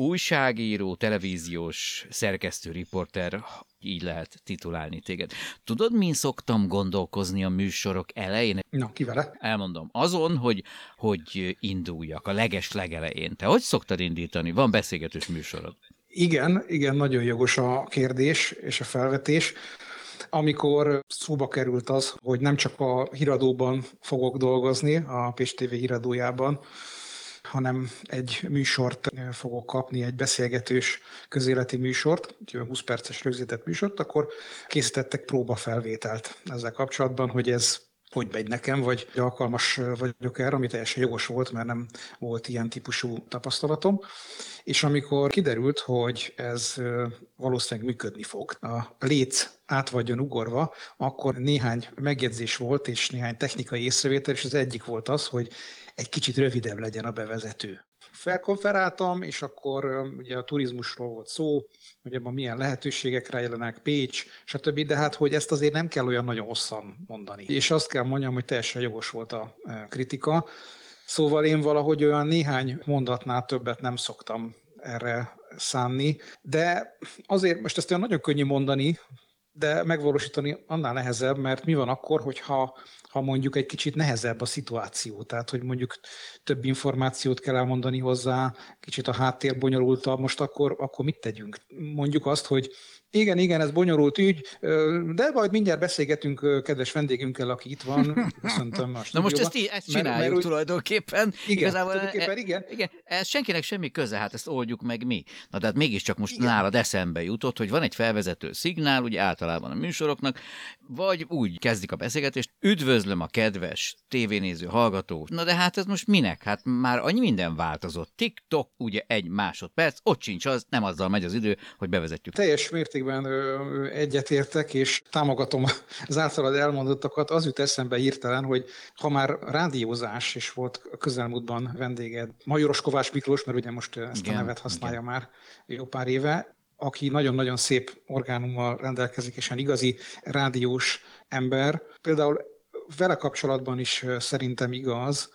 Újságíró, televíziós, szerkesztő, riporter, így lehet titulálni téged. Tudod, min szoktam gondolkozni a műsorok elején? Na, ki vele? Elmondom. Azon, hogy, hogy induljak a leges legelején. Te hogy szoktad indítani? Van beszélgetős műsorod? Igen, igen, nagyon jogos a kérdés és a felvetés. Amikor szóba került az, hogy nem csak a híradóban fogok dolgozni, a PSTV híradójában, hanem egy műsort fogok kapni, egy beszélgetős közéleti műsort, egy 20 perces rögzített műsort, akkor készítettek próbafelvételt ezzel kapcsolatban, hogy ez hogy megy nekem, vagy alkalmas vagyok erre, ami teljesen jogos volt, mert nem volt ilyen típusú tapasztalatom. És amikor kiderült, hogy ez valószínűleg működni fog, a léc át vagyon ugorva, akkor néhány megjegyzés volt, és néhány technikai észrevétel, és az egyik volt az, hogy egy kicsit rövidebb legyen a bevezető. Felkonferáltam, és akkor ugye a turizmusról volt szó, hogy ebben milyen lehetőségek rejlenek, Pécs, stb. De hát, hogy ezt azért nem kell olyan nagyon hosszan mondani. És azt kell mondjam, hogy teljesen jogos volt a kritika. Szóval én valahogy olyan néhány mondatnál többet nem szoktam erre szánni, de azért most ezt olyan nagyon könnyű mondani, de megvalósítani annál nehezebb, mert mi van akkor, hogyha ha mondjuk egy kicsit nehezebb a szituáció, tehát hogy mondjuk több információt kell elmondani hozzá, kicsit a háttér bonyolultabb, most akkor, akkor mit tegyünk? Mondjuk azt, hogy igen, igen, ez bonyolult ügy, de majd mindjárt beszélgetünk kedves vendégünkkel, aki itt van. Köszöntöm a Na most ezt, így, ezt csináljuk mert, mert, tulajdonképpen. Igen, Igazából, tulajdonképpen e- igen. igen. Ez senkinek semmi köze, hát ezt oldjuk meg mi. Na de hát mégiscsak most igen. nálad eszembe jutott, hogy van egy felvezető szignál, ugye általában a műsoroknak, vagy úgy kezdik a beszélgetést, üdvözlöm a kedves tévénéző hallgató. Na de hát ez most minek? Hát már annyi minden változott. TikTok, ugye egy másodperc, ott sincs az, nem azzal megy az idő, hogy bevezetjük. Teljes mértékben egyetértek, és támogatom az általad elmondottakat. Az jut eszembe hirtelen, hogy ha már rádiózás, és volt közelmúltban vendéged, Majoros Kovács Miklós, mert ugye most ezt igen, a nevet használja igen. már jó pár éve, aki nagyon-nagyon szép orgánummal rendelkezik, és egy igazi rádiós ember. Például vele kapcsolatban is szerintem igaz,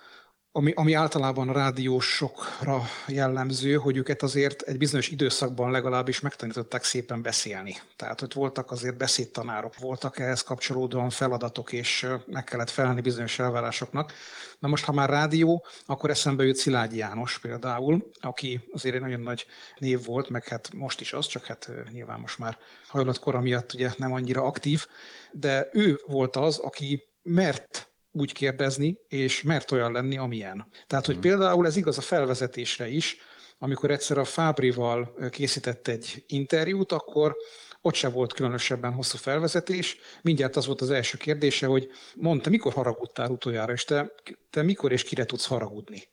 ami, ami általában rádiósokra jellemző, hogy őket azért egy bizonyos időszakban legalábbis megtanították szépen beszélni. Tehát, hogy voltak azért beszédtanárok, voltak ehhez kapcsolódóan feladatok, és meg kellett felelni bizonyos elvárásoknak. Na most, ha már rádió, akkor eszembe jut Szilágyi János például, aki azért egy nagyon nagy név volt, meg hát most is az, csak hát nyilván most már hajlatkora miatt ugye nem annyira aktív, de ő volt az, aki mert úgy kérdezni, és mert olyan lenni, amilyen. Tehát, hogy hmm. például ez igaz a felvezetésre is, amikor egyszer a Fábrival készített egy interjút, akkor ott se volt különösebben hosszú felvezetés. Mindjárt az volt az első kérdése, hogy mondta, mikor haragudtál utoljára, és te, te mikor és kire tudsz haragudni?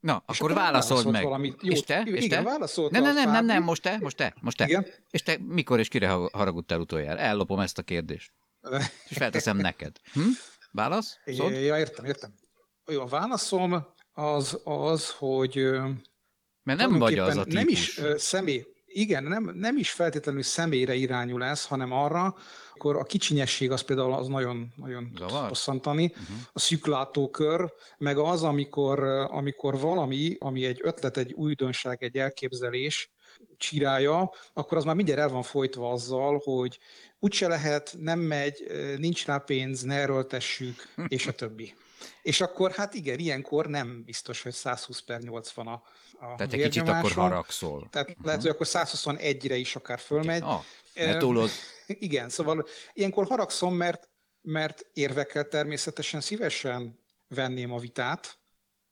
Na, és akkor válaszold meg. Valamit. Jó, és te? És igen, te? válaszolt nem, nem, nem, nem, nem, most te, most te, most te. Igen? És te mikor és kire haragudtál utoljára? Ellopom ezt a kérdést. és felteszem neked. Hm? Válasz? Szód? Ja, értem, értem. Jó, a válaszom az az, hogy... Mert nem vagy az a típus. Nem is személy, igen, nem, nem is feltétlenül személyre irányul ez, hanem arra, akkor a kicsinyesség az például az nagyon, nagyon bosszantani, uh-huh. a szűklátókör, meg az, amikor, amikor valami, ami egy ötlet, egy újdonság, egy elképzelés, csirája, akkor az már mindjárt el van folytva azzal, hogy úgyse lehet, nem megy, nincs rá pénz, ne erőltessük, és a többi. És akkor hát igen, ilyenkor nem biztos, hogy 120 per 80 a, a Tehát egy kicsit akkor haragszol. Tehát uh-huh. lehet, hogy akkor 121-re is akár fölmegy. Okay. Ah, túlod. Igen, szóval ilyenkor haragszom, mert, mert érvekkel természetesen szívesen venném a vitát,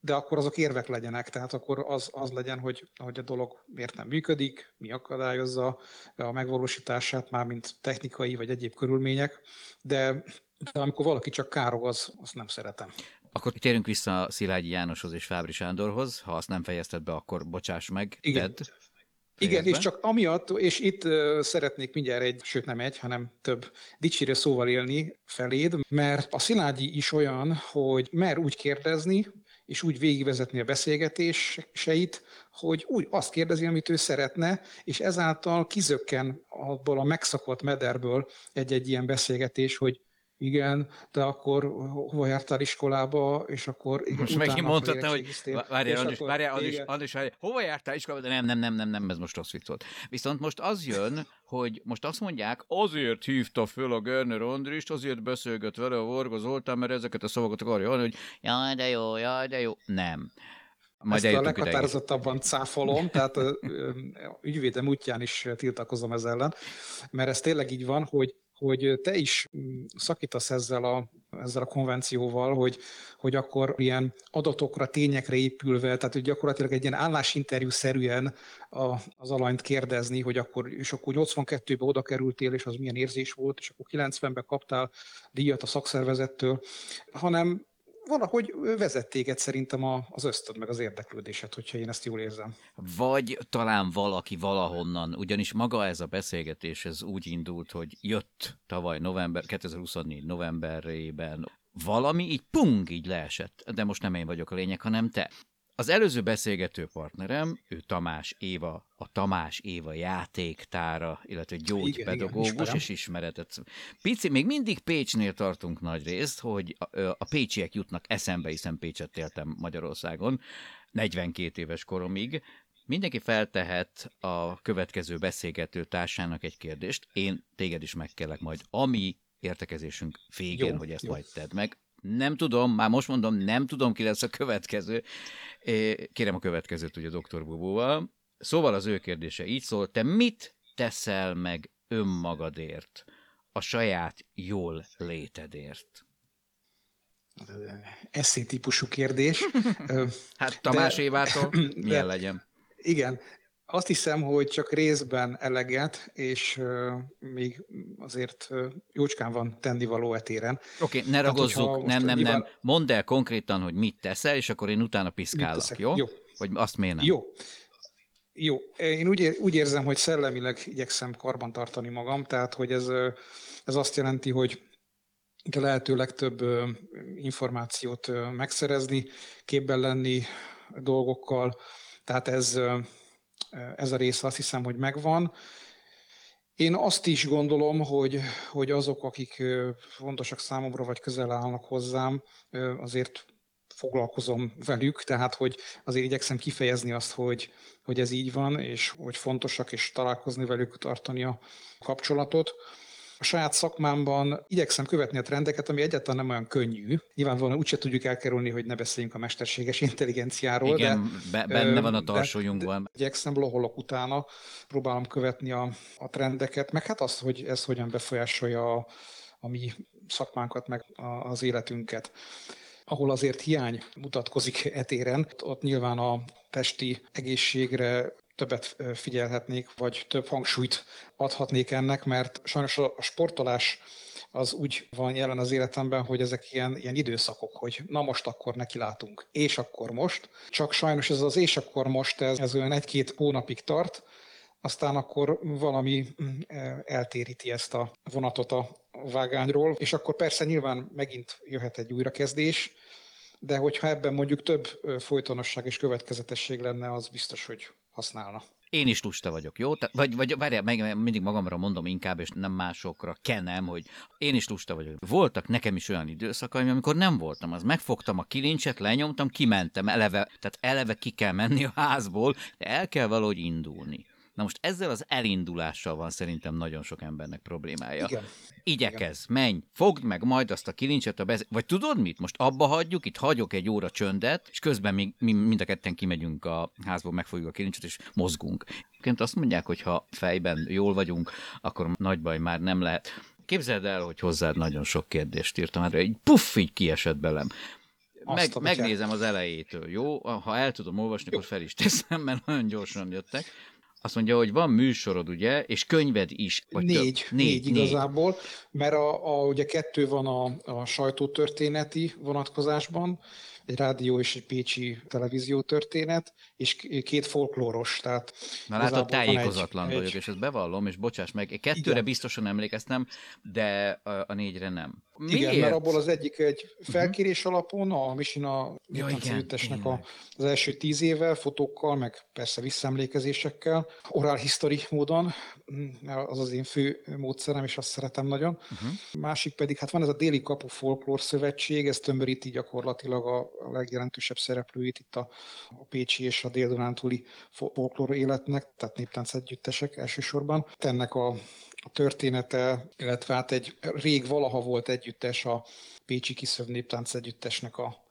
de akkor azok érvek legyenek, tehát akkor az, az legyen, hogy, hogy a dolog miért nem működik, mi akadályozza a megvalósítását, már mint technikai vagy egyéb körülmények, de, de amikor valaki csak károg, az, azt nem szeretem. Akkor térünk vissza Szilágyi Jánoshoz és Fábri Sándorhoz. Ha azt nem fejezted be, akkor bocsáss meg, Igen. Igen, és csak amiatt, és itt uh, szeretnék mindjárt egy, sőt nem egy, hanem több dicsérő szóval élni feléd, mert a Szilágyi is olyan, hogy mer úgy kérdezni, és úgy végigvezetni a beszélgetéseit, hogy úgy azt kérdezi, amit ő szeretne, és ezáltal kizökken abból a megszokott mederből egy-egy ilyen beszélgetés, hogy igen, de akkor hova jártál iskolába, és akkor... Igen, most megint mondtad, hogy várjál, Andis, várjál, Andis, Andis, várjál, hova jártál iskolába, de nem, nem, nem, nem, nem, ez most rossz vicc volt. Viszont most az jön, hogy most azt mondják, azért hívta föl a Görner Andrist, azért beszélgött vele a Vorga Zoltán, mert ezeket a szavakat akarja hallani, hogy jaj, de jó, jaj, de jó. Nem. Majd Ezt a leghatározottabban cáfolom, tehát ügyvédem útján is tiltakozom ez ellen, mert ez tényleg így van, hogy hogy te is mm, szakítasz ezzel a, ezzel a konvencióval, hogy, hogy akkor ilyen adatokra, tényekre épülve, tehát hogy gyakorlatilag egy ilyen állásinterjú-szerűen a, az alanyt kérdezni, hogy akkor, és akkor 82-ben oda kerültél, és az milyen érzés volt, és akkor 90-ben kaptál díjat a szakszervezettől, hanem valahogy vezet téged szerintem az ösztöd, meg az érdeklődésed, hogyha én ezt jól érzem. Vagy talán valaki valahonnan, ugyanis maga ez a beszélgetés, ez úgy indult, hogy jött tavaly november, 2024 novemberében valami így pung, így leesett. De most nem én vagyok a lényeg, hanem te. Az előző beszélgető partnerem, ő Tamás Éva, a Tamás Éva játéktára, illetve gyógypedagógus igen, és ismeretet. Pici, még mindig Pécsnél tartunk nagy részt, hogy a, a pécsiek jutnak eszembe, hiszen Pécset éltem Magyarországon, 42 éves koromig, Mindenki feltehet a következő beszélgető társának egy kérdést. Én téged is megkellek majd, ami értekezésünk végén, jó, hogy ezt jó. majd tedd meg. Nem tudom, már most mondom, nem tudom, ki lesz a következő. Kérem a következőt ugye doktor Bubóval. Szóval az ő kérdése így szól, te mit teszel meg önmagadért, a saját jól létedért? Eszé típusú kérdés. hát Tamás de, Évától milyen de, legyen? Igen, azt hiszem, hogy csak részben eleget, és uh, még azért uh, jócskán van tennivaló etéren. Oké, okay, ne ragozzuk, nem, nem, nyilván... nem. Mondd el konkrétan, hogy mit teszel, és akkor én utána piszkálok, jó? jó? Vagy azt miért nem? Jó. Jó, én úgy, úgy érzem, hogy szellemileg igyekszem karban tartani magam, tehát hogy ez, ez azt jelenti, hogy lehető legtöbb információt megszerezni, képben lenni dolgokkal, tehát ez ez a része azt hiszem, hogy megvan. Én azt is gondolom, hogy, hogy azok, akik fontosak számomra, vagy közel állnak hozzám, azért foglalkozom velük, tehát hogy azért igyekszem kifejezni azt, hogy, hogy ez így van, és hogy fontosak, és találkozni velük, tartani a kapcsolatot a saját szakmámban igyekszem követni a trendeket, ami egyáltalán nem olyan könnyű. Nyilvánvalóan úgyse tudjuk elkerülni, hogy ne beszéljünk a mesterséges intelligenciáról. Igen, de, benne van a tarsójunkban. Igyekszem, loholok utána, próbálom követni a, a trendeket, meg hát azt, hogy ez hogyan befolyásolja a, a mi szakmánkat, meg az életünket ahol azért hiány mutatkozik etéren, ott nyilván a testi egészségre többet figyelhetnék, vagy több hangsúlyt adhatnék ennek, mert sajnos a sportolás az úgy van jelen az életemben, hogy ezek ilyen, ilyen időszakok, hogy na most akkor nekilátunk, és akkor most. Csak sajnos ez az és akkor most, ez, ez olyan egy-két hónapig tart, aztán akkor valami mm, eltéríti ezt a vonatot a vágányról, és akkor persze nyilván megint jöhet egy újrakezdés, de hogyha ebben mondjuk több folytonosság és következetesség lenne, az biztos, hogy használna. Én is lusta vagyok, jó? Te, vagy, vagy várjál, meg, mindig magamra mondom inkább, és nem másokra kenem, hogy én is lusta vagyok. Voltak nekem is olyan időszakaim, amikor nem voltam, az megfogtam a kilincset, lenyomtam, kimentem, eleve, tehát eleve ki kell menni a házból, de el kell valahogy indulni. Na most ezzel az elindulással van szerintem nagyon sok embernek problémája. Igen. Igyekez, Igen. menj, fogd meg majd azt a kilincset, a bez... vagy tudod mit? Most abba hagyjuk, itt hagyok egy óra csöndet, és közben mi, mi mind a ketten kimegyünk a házból, megfogjuk a kilincset, és mozgunk. Egyébként azt mondják, hogy ha fejben jól vagyunk, akkor nagy baj már nem lehet. Képzeld el, hogy hozzád nagyon sok kérdést írtam, hát egy puff, így kiesett belem. Meg, megnézem az elejétől, jó? Ha el tudom olvasni, akkor fel is teszem, mert nagyon gyorsan jöttek. Azt mondja, hogy van műsorod, ugye, és könyved is. Vagy négy, négy, négy, igazából, négy. mert a, a, ugye kettő van a, a sajtótörténeti vonatkozásban, egy rádió és egy pécsi televízió történet, és két folklóros. Tehát Na látod, egy- tájékozatlan egy- vagyok, és ezt bevallom, és bocsáss meg, kettőre Igen. biztosan emlékeztem, de a, a négyre nem. Igen, Miért? mert abból az egyik egy felkérés alapon, a Misina Ja, igen, együttesnek az első tíz éve, fotókkal, meg persze visszaemlékezésekkel, oral history módon, mert az az én fő módszerem, és azt szeretem nagyon. Uh-huh. Másik pedig, hát van ez a Déli Kapu Folklór Szövetség, ez tömöríti gyakorlatilag a, a legjelentősebb szereplőit itt a, a Pécsi és a Dél-Dunántúli fo- folklór életnek, tehát néptánc együttesek elsősorban. Ennek a, a története, illetve hát egy rég valaha volt együttes a Pécsi Kiszöv Néptánc Együttesnek a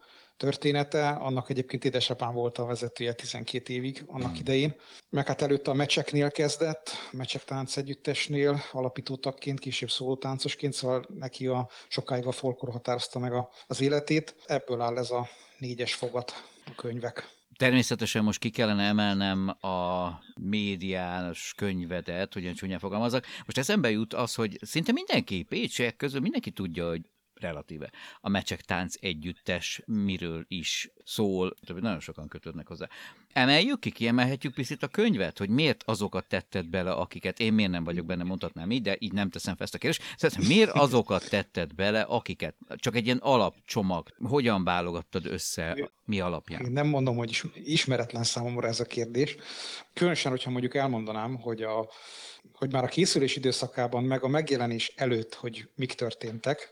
története, annak egyébként édesapám volt a vezetője 12 évig annak idején, meg hát előtte a mecseknél kezdett, mecsek tánc együttesnél alapító tagként, később szólótáncosként, szóval neki a sokáig a folklór határozta meg a, az életét. Ebből áll ez a négyes fogat a könyvek. Természetesen most ki kellene emelnem a médiás könyvedet, olyan csúnyán fogalmazok. Most eszembe jut az, hogy szinte mindenki, pécsiek közül mindenki tudja, hogy relatíve. A Mecsek Tánc együttes miről is szól, több nagyon sokan kötődnek hozzá. Emeljük ki, kiemelhetjük picit a könyvet, hogy miért azokat tetted bele, akiket én miért nem vagyok benne, mondhatnám így, de így nem teszem fel ezt a kérdést. Szóval miért azokat tetted bele, akiket? Csak egy ilyen alapcsomag. Hogyan válogattad össze, mi alapján? Én nem mondom, hogy is, ismeretlen számomra ez a kérdés. Különösen, hogyha mondjuk elmondanám, hogy, a, hogy már a készülés időszakában, meg a megjelenés előtt, hogy mik történtek,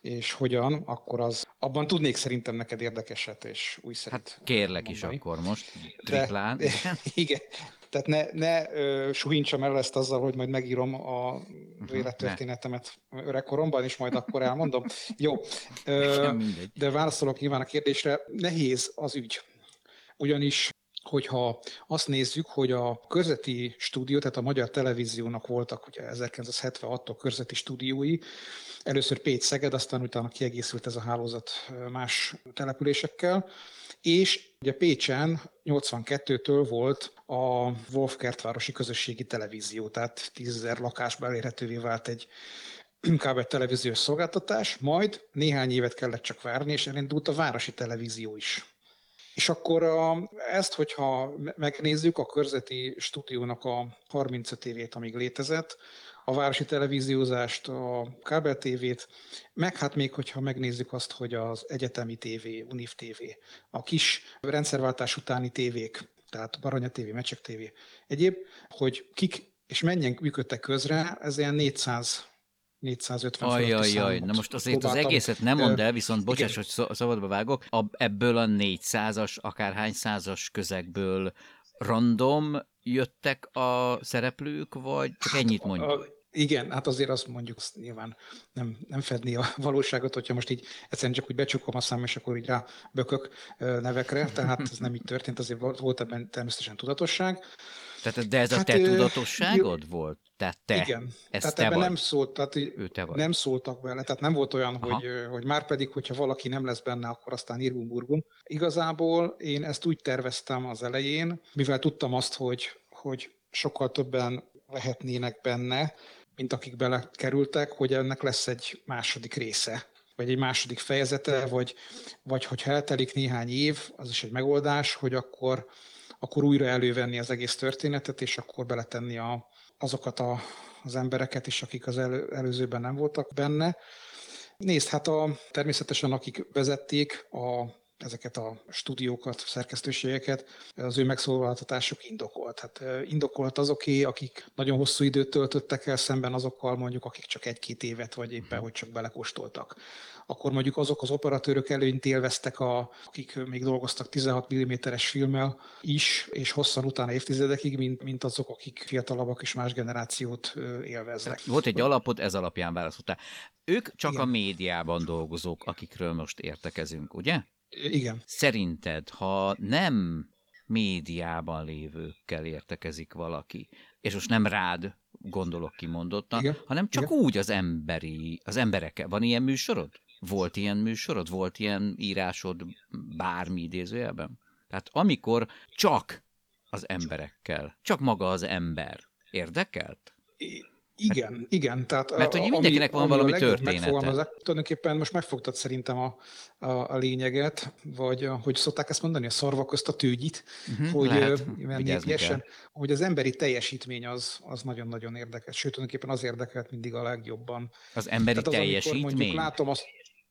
és hogyan, akkor az abban tudnék szerintem neked érdekeset és újszerűt Hát kérlek is mondani. akkor most, triplán. de- Igen. Tehát ne, ne ö, suhintsam el ezt azzal, hogy majd megírom a Mhm, élettörténetemet öregkoromban, és majd akkor elmondom. Jó. Ö, de válaszolok nyilván a kérdésre. Nehéz az ügy. Ugyanis hogyha azt nézzük, hogy a körzeti stúdió, tehát a Magyar Televíziónak voltak ugye 1976-tól körzeti stúdiói, először Pécs Szeged, aztán utána kiegészült ez a hálózat más településekkel, és ugye Pécsen 82-től volt a Wolfkertvárosi Közösségi Televízió, tehát 10 lakásba elérhetővé vált egy kábel televíziós szolgáltatás, majd néhány évet kellett csak várni, és elindult a városi televízió is. És akkor ezt, hogyha me- megnézzük, a körzeti stúdiónak a 35 évét, amíg létezett, a városi televíziózást, a kábel tévét, meg hát még, hogyha megnézzük azt, hogy az egyetemi tévé, Univ tévé, a kis rendszerváltás utáni tévék, tehát Baranya tévé, Mecsek tévé, egyéb, hogy kik és mennyien működtek közre, ez ilyen 400 450 fölötti Ajajaj, na most azért az próbáltam. egészet nem mondd el, viszont bocsáss, igen. hogy szabadba vágok, a, ebből a 400-as, akárhány százas közegből random jöttek a szereplők, vagy csak ennyit mondjuk? Igen, hát azért azt mondjuk, azt nyilván nem, nem fedni a valóságot, hogyha most így egyszerűen csak úgy becsukom a szám, és akkor így rá bökök ö, nevekre, tehát ez nem így történt, azért volt- volt ebben természetesen tudatosság. Tehát, de ez a Hát, te ö, tudatosságod volt? Tehát te? igen, ez tehát te ebben vagy. nem szólt, tehát Ő te vagy. nem szóltak bele, tehát nem volt olyan, Aha. hogy, hogy már pedig, hogyha valaki nem lesz benne, akkor aztán írgum burgum. Igazából én ezt úgy terveztem az elején, mivel tudtam azt, hogy, hogy sokkal többen lehetnének benne, mint akik belekerültek, hogy ennek lesz egy második része, vagy egy második fejezete, vagy, vagy hogyha eltelik néhány év, az is egy megoldás, hogy akkor, akkor újra elővenni az egész történetet, és akkor beletenni a, azokat a, az embereket is, akik az elő, előzőben nem voltak benne. Nézd, hát a, természetesen akik vezették a, ezeket a stúdiókat, szerkesztőségeket, az ő megszólaltatásuk indokolt. Hát indokolt azoké, akik nagyon hosszú időt töltöttek el szemben azokkal mondjuk, akik csak egy-két évet, vagy éppen, hogy csak belekóstoltak. Akkor mondjuk azok az operatőrök előnyt élveztek, a, akik még dolgoztak 16 mm-es filmmel is, és hosszan utána évtizedekig, mint, mint azok, akik fiatalabbak és más generációt élveznek. Volt egy alapot, ez alapján válaszoltál. Ők csak Igen. a médiában dolgozók, akikről most értekezünk, ugye? Igen. Szerinted, ha nem médiában lévőkkel értekezik valaki, és most nem rád gondolok kimondottan, Igen. hanem csak Igen. úgy az emberi, az emberekkel. Van ilyen műsorod? Volt ilyen műsorod? Volt ilyen írásod bármi idézőjelben? Tehát amikor csak az emberekkel, csak maga az ember érdekelt? I- Igen, igen. Tehát Mert hogy mindenkinek van valami története. Tulajdonképpen most megfogtad szerintem a, a, a lényeget, vagy hogy szokták ezt mondani, a szarva közt a tőgyit, uh-huh, hogy, lehet, hogy az emberi teljesítmény az, az nagyon-nagyon érdekes. Sőt, tulajdonképpen az érdekelt mindig a legjobban. Az emberi Tehát az, teljesítmény? Mondjuk látom azt,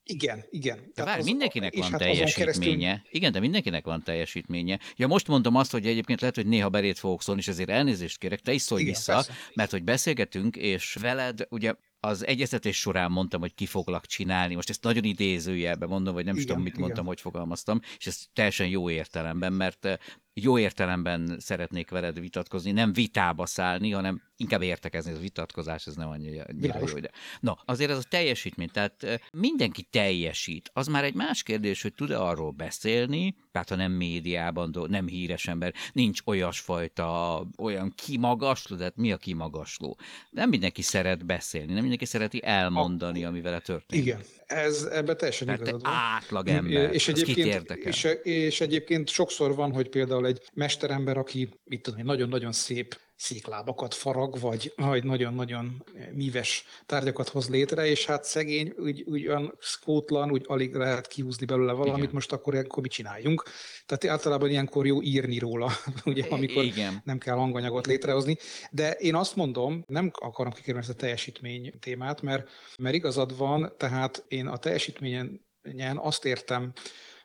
igen, igen. De vár, az, mindenkinek van hát teljesítménye. Keresztül... Igen, de mindenkinek van teljesítménye. Ja, most mondom azt, hogy egyébként lehet, hogy néha berét fogok szólni, és ezért elnézést kérek, te is szólj igen, vissza, persze. mert hogy beszélgetünk, és veled, ugye az egyeztetés során mondtam, hogy ki foglak csinálni. Most ezt nagyon idézőjelben mondom, vagy nem is tudom, mit igen. mondtam, hogy fogalmaztam, és ez teljesen jó értelemben, mert jó értelemben szeretnék veled vitatkozni, nem vitába szállni, hanem inkább értekezni, ez a vitatkozás, ez nem annyira, annyira jó. De. No, azért ez a teljesítmény, tehát mindenki teljesít. Az már egy más kérdés, hogy tud-e arról beszélni, tehát ha nem médiában, nem híres ember, nincs olyasfajta, olyan kimagasló, tehát mi a kimagasló? Nem mindenki szeret beszélni, nem mindenki szereti elmondani, ami vele történik. Igen, ez ebbe teljesen Tehát igazad van. átlag ember, és egyébként, és, és egyébként sokszor van, hogy például egy mesterember, aki mit tudom, nagyon-nagyon szép széklábakat farag, vagy, vagy nagyon-nagyon míves tárgyakat hoz létre, és hát szegény, úgy, úgy olyan skótlan, úgy alig lehet kihúzni belőle valamit, Igen. most akkor ilyenkor mit csináljunk? Tehát általában ilyenkor jó írni róla, ugye, amikor Igen. nem kell hanganyagot létrehozni. De én azt mondom, nem akarom kikérni ezt a teljesítmény témát, mert, mert igazad van, tehát én a teljesítményen azt értem,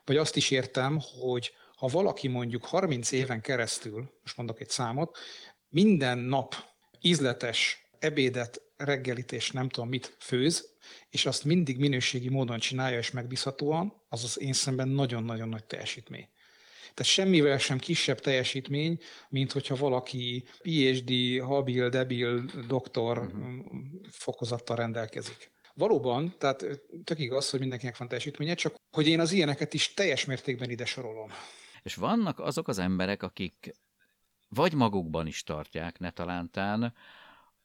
vagy azt is értem, hogy ha valaki mondjuk 30 éven keresztül, most mondok egy számot, minden nap ízletes ebédet, reggelit és nem tudom mit főz, és azt mindig minőségi módon csinálja és megbízhatóan, az az én szemben nagyon-nagyon nagy teljesítmény. Tehát semmivel sem kisebb teljesítmény, mint hogyha valaki PhD, habil, debil, doktor uh-huh. fokozattal rendelkezik. Valóban, tehát tök igaz, hogy mindenkinek van teljesítménye, csak hogy én az ilyeneket is teljes mértékben ide sorolom. És vannak azok az emberek, akik vagy magukban is tartják, ne talántán,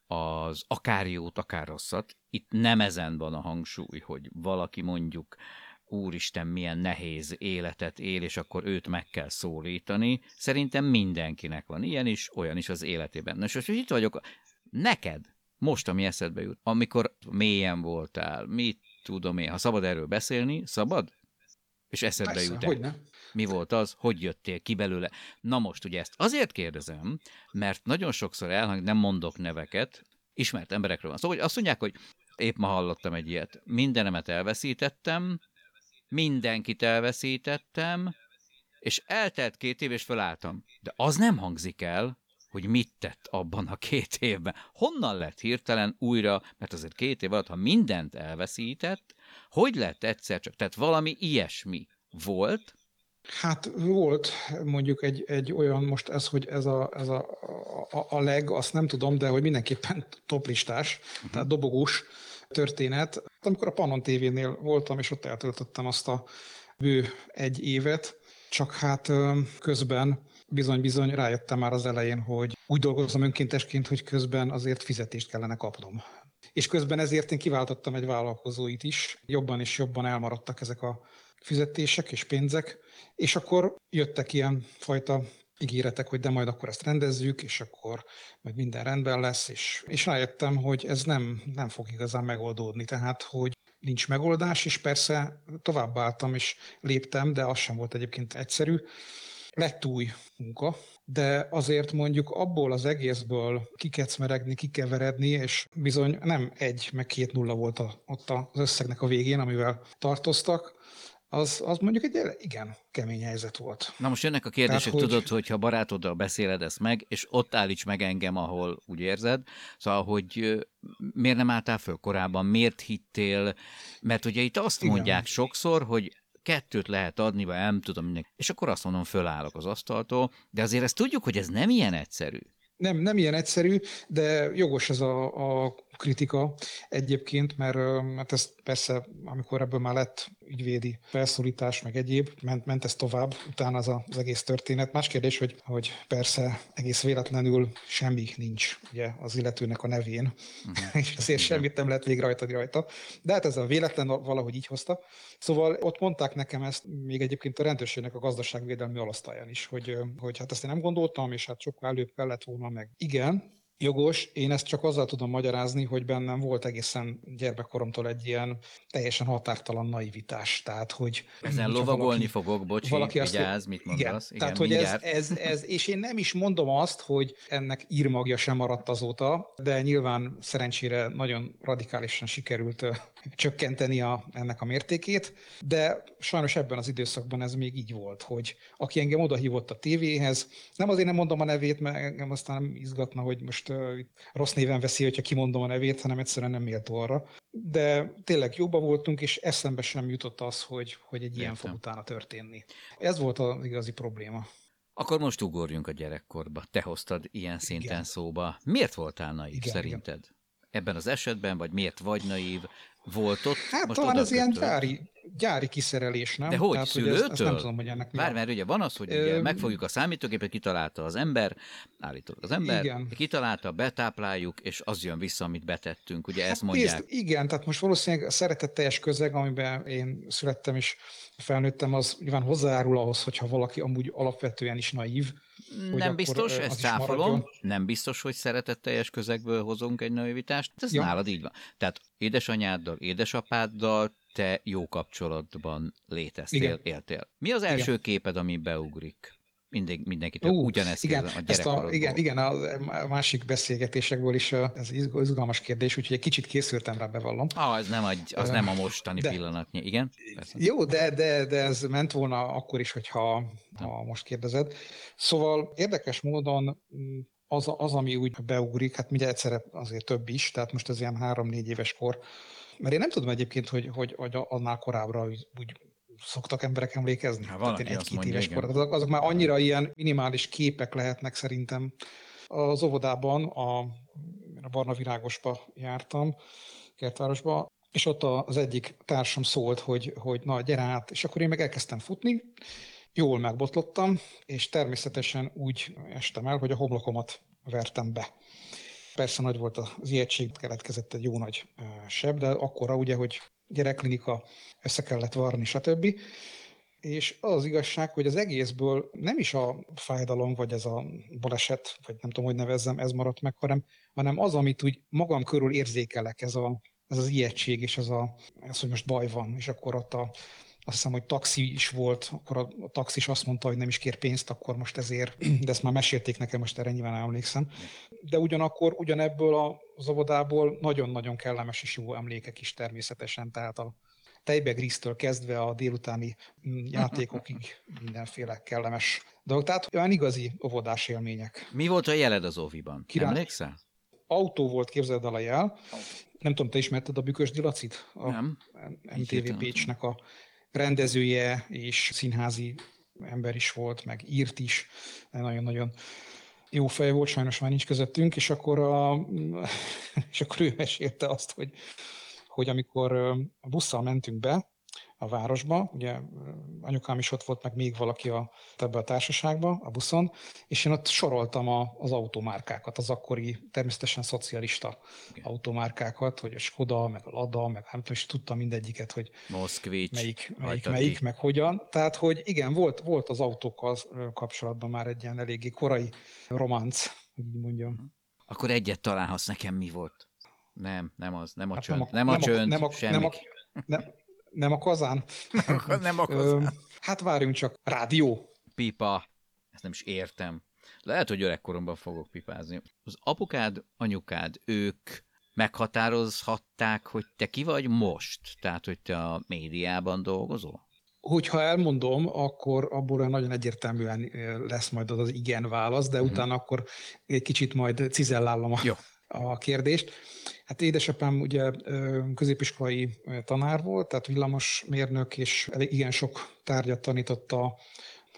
az akár jót, akár rosszat. Itt nem ezen van a hangsúly, hogy valaki mondjuk úristen, milyen nehéz életet él, és akkor őt meg kell szólítani. Szerintem mindenkinek van ilyen is, olyan is az életében. Na, és most itt vagyok, neked, most, ami eszedbe jut, amikor mélyen voltál, mit tudom én, ha szabad erről beszélni, szabad? És eszedbe Persze, jut hogy Mi volt az? Hogy jöttél ki belőle? Na most ugye ezt azért kérdezem, mert nagyon sokszor elhang, nem mondok neveket, ismert emberekről van szó, szóval, hogy azt mondják, hogy épp ma hallottam egy ilyet, mindenemet elveszítettem, mindenkit elveszítettem, és eltelt két év, és felálltam. De az nem hangzik el, hogy mit tett abban a két évben. Honnan lett hirtelen újra, mert azért két év alatt, ha mindent elveszített, hogy lett egyszer csak, tehát valami ilyesmi volt, Hát volt mondjuk egy, egy olyan, most ez, hogy ez a, ez a, a, a leg, azt nem tudom, de hogy mindenképpen toplistás, uh-huh. tehát dobogós történet. Amikor a Pannon TV-nél voltam, és ott eltöltöttem azt a bő egy évet, csak hát közben bizony-bizony rájöttem már az elején, hogy úgy dolgozom önkéntesként, hogy közben azért fizetést kellene kapnom. És közben ezért én kiváltottam egy vállalkozóit is. Jobban és jobban elmaradtak ezek a fizetések és pénzek, és akkor jöttek ilyen fajta ígéretek, hogy de majd akkor ezt rendezzük, és akkor majd minden rendben lesz, és, és rájöttem, hogy ez nem, nem fog igazán megoldódni, tehát hogy nincs megoldás, és persze továbbáltam és léptem, de az sem volt egyébként egyszerű. Lett új munka, de azért mondjuk abból az egészből kikecmeregni, kikeveredni, és bizony nem egy, meg két nulla volt a, ott az összegnek a végén, amivel tartoztak, az, az mondjuk egy igen kemény helyzet volt. Na most jönnek a kérdések, Tehát, tudod, hogy... hogyha barátoddal beszéled ezt meg, és ott állíts meg engem, ahol úgy érzed, szóval, hogy miért nem álltál föl korábban, miért hittél, mert ugye itt azt igen. mondják sokszor, hogy kettőt lehet adni, vagy nem tudom mindenki. És akkor azt mondom, fölállok az asztaltól, de azért ezt tudjuk, hogy ez nem ilyen egyszerű. Nem, nem ilyen egyszerű, de jogos ez a, a kritika egyébként, mert, mert ez persze, amikor ebből már lett ügyvédi felszólítás, meg egyéb, ment, ment ez tovább, utána az, a, az egész történet. Más kérdés, hogy, hogy persze egész véletlenül semmi nincs ugye, az illetőnek a nevén, uh-huh. és azért semmit nem lehet végrehajtani rajta. De hát ez a véletlen valahogy így hozta. Szóval ott mondták nekem ezt még egyébként a rendőrségnek a gazdaságvédelmi alasztályán is, hogy, hogy hát ezt én nem gondoltam, és hát sokkal előbb kellett volna meg. Igen, Jogos, én ezt csak azzal tudom magyarázni, hogy bennem volt egészen gyermekkoromtól egy ilyen teljesen határtalan naivitás. Tehát, hogy ezen lovagolni valaki, fogok, bocsi, valaki vigyázz, azt, mit mondasz. Igen, igen tehát, hogy ez, ez, ez, és én nem is mondom azt, hogy ennek írmagja sem maradt azóta, de nyilván szerencsére nagyon radikálisan sikerült csökkenteni a, ennek a mértékét, de sajnos ebben az időszakban ez még így volt, hogy aki engem odahívott a tévéhez, nem azért nem mondom a nevét, mert engem aztán nem izgatna, hogy most uh, rossz néven veszi, hogyha kimondom a nevét, hanem egyszerűen nem méltó arra. De tényleg jobban voltunk, és eszembe sem jutott az, hogy, hogy egy ilyen fog utána történni. Ez volt az igazi probléma. Akkor most ugorjunk a gyerekkorba. Te hoztad ilyen szinten igen. szóba. Miért voltál naív igen, szerinted? Igen. Ebben az esetben, vagy miért vagy naív? Volt ott? Hát most talán ez ilyen gyári, gyári kiszerelés, nem? De hogy, Tehát, szülőtől? Hogy ezt, ezt nem tudom, hogy ennek Bár, mert ugye van az, hogy ugye Ö... megfogjuk a számítógépet, kitalálta az ember, állítólag az ember, igen. kitalálta, betápláljuk, és az jön vissza, amit betettünk, ugye hát ezt mondják. Nézd, igen, tehát most valószínűleg a szeretetteljes közeg, amiben én születtem és felnőttem, az nyilván hozzájárul ahhoz, hogyha valaki amúgy alapvetően is naív. Nem biztos, ezt cáfolom, nem biztos, hogy szeretetteljes közegből hozunk egy naivitást, ez ja. nálad így van. Tehát édesanyáddal, édesapáddal te jó kapcsolatban léteztél, Igen. éltél. Mi az első Igen. képed, ami beugrik? Mindig, mindenkit uh, ugyanezt igen, a ezt a, igen, igen, a másik beszélgetésekből is ez izgalmas kérdés, úgyhogy egy kicsit készültem rá, bevallom. Ah, ez nem, a, az nem a mostani de, pillanatnyi, igen? Persze. Jó, de, de, de ez ment volna akkor is, hogyha ha most kérdezed. Szóval érdekes módon mm, az, az, ami úgy beugrik, hát mindjárt egyszerre azért több is, tehát most ez ilyen három-négy éves kor, mert én nem tudom egyébként, hogy, hogy, hogy annál korábbra úgy, úgy szoktak emberek emlékezni. Hát van, egy-két éves korát. Azok, azok már annyira ilyen minimális képek lehetnek szerintem. Az óvodában, a, a Barna Virágosba jártam, Kertvárosba, és ott az egyik társam szólt, hogy, hogy na, gyere át, és akkor én meg elkezdtem futni, jól megbotlottam, és természetesen úgy estem el, hogy a homlokomat vertem be. Persze nagy volt az ijegység, keletkezett egy jó nagy seb, de akkora ugye, hogy gyerekklinika, össze kellett varni, stb. És az, az igazság, hogy az egészből nem is a fájdalom, vagy ez a baleset, vagy nem tudom, hogy nevezzem, ez maradt meg, hanem, hanem az, amit úgy magam körül érzékelek, ez, a, ez az ijegység, és az, a, ez, hogy most baj van, és akkor ott a, azt hiszem, hogy taxi is volt, akkor a, a taxis azt mondta, hogy nem is kér pénzt, akkor most ezért, de ezt már mesélték nekem, most erre nyilván emlékszem. De ugyanakkor, ugyanebből az óvodából nagyon-nagyon kellemes és jó emlékek is természetesen, tehát a tejbegríztől kezdve a délutáni mm, játékokig mindenféle kellemes dolog. Tehát olyan igazi óvodás élmények. Mi volt a jeled az óviban? Király... Emlékszel? Autó volt, képzeld el a jel. Nem tudom, te ismerted a Bükös Dilacit? A nem. MTV Pécsnek a rendezője és színházi ember is volt, meg írt is, nagyon-nagyon jó fej volt, sajnos már nincs közöttünk, és akkor, a, és akkor ő mesélte azt, hogy, hogy amikor a busszal mentünk be, a városba, ugye anyukám is ott volt, meg még valaki a, ebbe a társaságba, a buszon, és én ott soroltam a, az automárkákat, az akkori természetesen szocialista Igen. automárkákat, hogy a Skoda, meg a Lada, meg nem tudom, és tudtam mindegyiket, hogy Moszkvics, melyik, melyik, melyik meg hogyan. Tehát, hogy igen, volt, volt az autókkal kapcsolatban már egy ilyen eléggé korai románc, így mondjam. Akkor egyet találhatsz nekem mi volt? Nem, nem az, nem a hát csönd, nem a, nem a nem csönd, nem a, semmi. Nem a, nem, nem a kazán? nem a kazán. hát várjunk csak. Rádió. Pipa. Ezt nem is értem. Lehet, hogy öregkoromban fogok pipázni. Az apukád, anyukád, ők meghatározhatták, hogy te ki vagy most? Tehát, hogy te a médiában dolgozol? Hogyha elmondom, akkor abból nagyon egyértelműen lesz majd az az igen válasz, de mm-hmm. utána akkor egy kicsit majd cizellálom a, Jó. A kérdést. Hát édesapám ugye középiskolai tanár volt, tehát villamosmérnök, és igen sok tárgyat tanította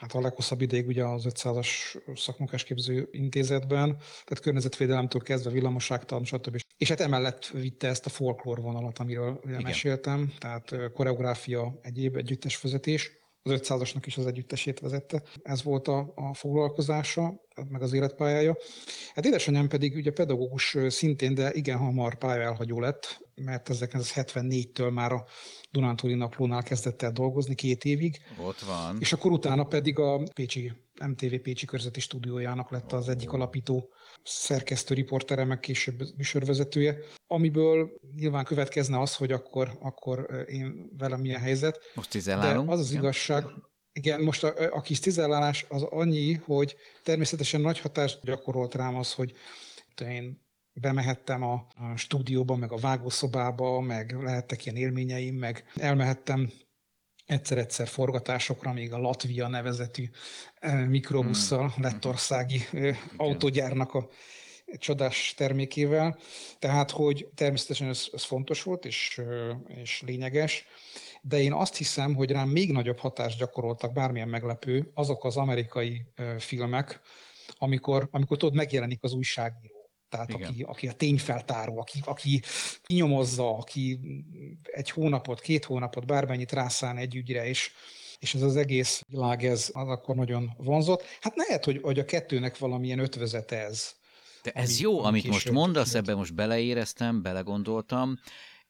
hát a leghosszabb ideig ugye az 500-as szakmunkásképző intézetben, tehát környezetvédelemtől kezdve villamoságtan, stb. És hát emellett vitte ezt a folklór vonalat, amiről Igen. meséltem, tehát koreográfia, egyéb együttesvezetés az 500-asnak is az együttesét vezette. Ez volt a, a foglalkozása, meg az életpályája. Hát édesanyám pedig ugye pedagógus szintén, de igen hamar pályaelhagyó lett, mert 1974-től már a Dunántúli naplónál kezdett el dolgozni két évig. Ott van. És akkor utána pedig a Pécsi, MTV Pécsi Körzeti Stúdiójának lett az egyik alapító szerkesztő, riportere, meg később műsorvezetője, amiből nyilván következne az, hogy akkor, akkor én velem milyen helyzet. Most cizellálunk. De az az igazság, igen, most a, a kis tizellálás az annyi, hogy természetesen nagy hatást gyakorolt rám az, hogy én bemehettem a, a stúdióba, meg a vágószobába, meg lehettek ilyen élményeim, meg elmehettem egyszer-egyszer forgatásokra, még a Latvia nevezetű mikrobusszal, hmm. lettországi autógyárnak a csodás termékével. Tehát, hogy természetesen ez, ez fontos volt, és, és lényeges, de én azt hiszem, hogy rám még nagyobb hatást gyakoroltak, bármilyen meglepő, azok az amerikai filmek, amikor, amikor tudod, megjelenik az újságíró tehát aki, aki a tényfeltáró, aki, aki kinyomozza, aki egy hónapot, két hónapot, bármennyit rászán egy ügyre, és, és ez az egész világ, ez az akkor nagyon vonzott. Hát lehet, hogy, hogy a kettőnek valamilyen ötvezete ez. De ez ami, jó, amit most mondasz, ebben most beleéreztem, belegondoltam,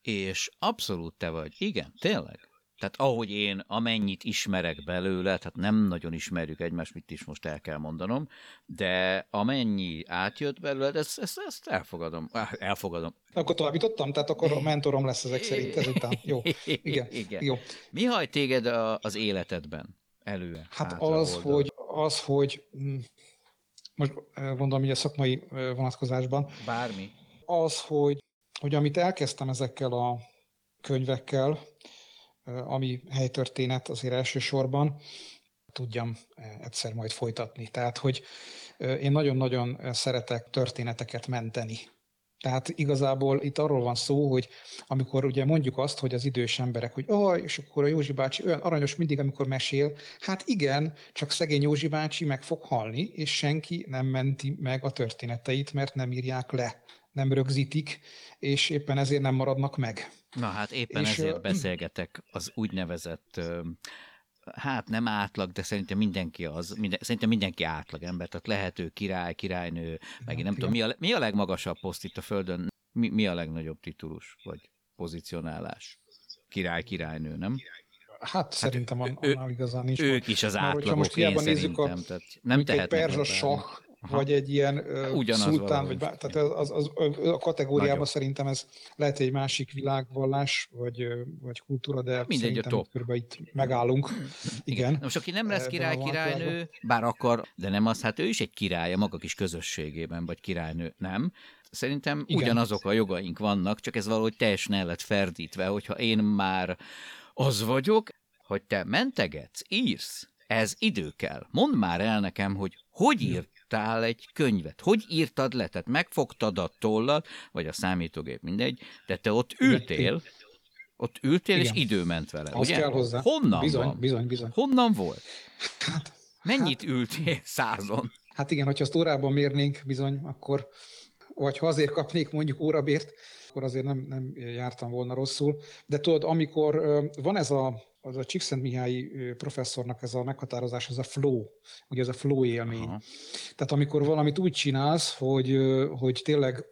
és abszolút te vagy. Igen, tényleg. Tehát ahogy én amennyit ismerek belőle, tehát nem nagyon ismerjük egymást, mit is most el kell mondanom, de amennyi átjött belőle, ezt, ezt, ezt elfogadom. Elfogadom. Akkor továbbítottam, tehát akkor a mentorom lesz ezek szerint ezután. Jó, igen. igen. Jó. Mi hajt téged a, az életedben előre? Hát az hogy, az, hogy mm, most mondom, hogy a szakmai vonatkozásban. Bármi. Az, hogy, hogy amit elkezdtem ezekkel a könyvekkel, ami helytörténet azért elsősorban, tudjam egyszer majd folytatni. Tehát, hogy én nagyon-nagyon szeretek történeteket menteni. Tehát igazából itt arról van szó, hogy amikor ugye mondjuk azt, hogy az idős emberek, hogy oh, és akkor a Józsi bácsi olyan aranyos mindig, amikor mesél, hát igen, csak szegény Józsi bácsi meg fog halni, és senki nem menti meg a történeteit, mert nem írják le, nem rögzítik, és éppen ezért nem maradnak meg. Na hát éppen és ezért beszélgetek az úgynevezett hát nem átlag, de szerintem mindenki az, minden, szerintem mindenki átlag ember, tehát lehető király, királynő, meg én nem tudom, mi a, mi a legmagasabb poszt itt a Földön, mi, mi a legnagyobb titulus, vagy pozicionálás? Király, királynő, nem? Hát, hát szerintem annál igazán nincs. Ők is az átlagok, most én szerintem. A, tehát nem tehetnek. Perzsa sah, Aha. vagy egy ilyen Ugyanaz szultán, vagy bár, tehát az, az, az, a kategóriában Nagyon. szerintem ez lehet egy másik világvallás, vagy, vagy kultúra, de Mindegy, szerintem top. körülbelül itt megállunk. Igen. Most aki nem lesz király, királynő, bár akar, de nem az, hát ő is egy király a maga kis közösségében, vagy királynő, nem? Szerintem Igen. ugyanazok a jogaink vannak, csak ez valahogy teljesen el lett ferdítve, hogyha én már az vagyok, hogy te mentegetsz, írsz, ez idő kell. Mondd már el nekem, hogy hogy írt írtál egy könyvet. Hogy írtad le? Tehát megfogtad a tollat, vagy a számítógép, mindegy, de te ott ültél, ott ültél, Igen. és idő ment vele, Azt ugye? kell hozzá. Honnan bizony, van? Bizony, bizony. Honnan volt? Hát, Mennyit hát, ültél százon? Hát igen, hogyha azt órában mérnénk bizony, akkor, vagy ha azért kapnék mondjuk órabért, akkor azért nem, nem jártam volna rosszul. De tudod, amikor van ez a az a Csíkszentmihályi professzornak ez a meghatározás, az a flow, ugye ez a flow élmény. Aha. Tehát amikor valamit úgy csinálsz, hogy, hogy tényleg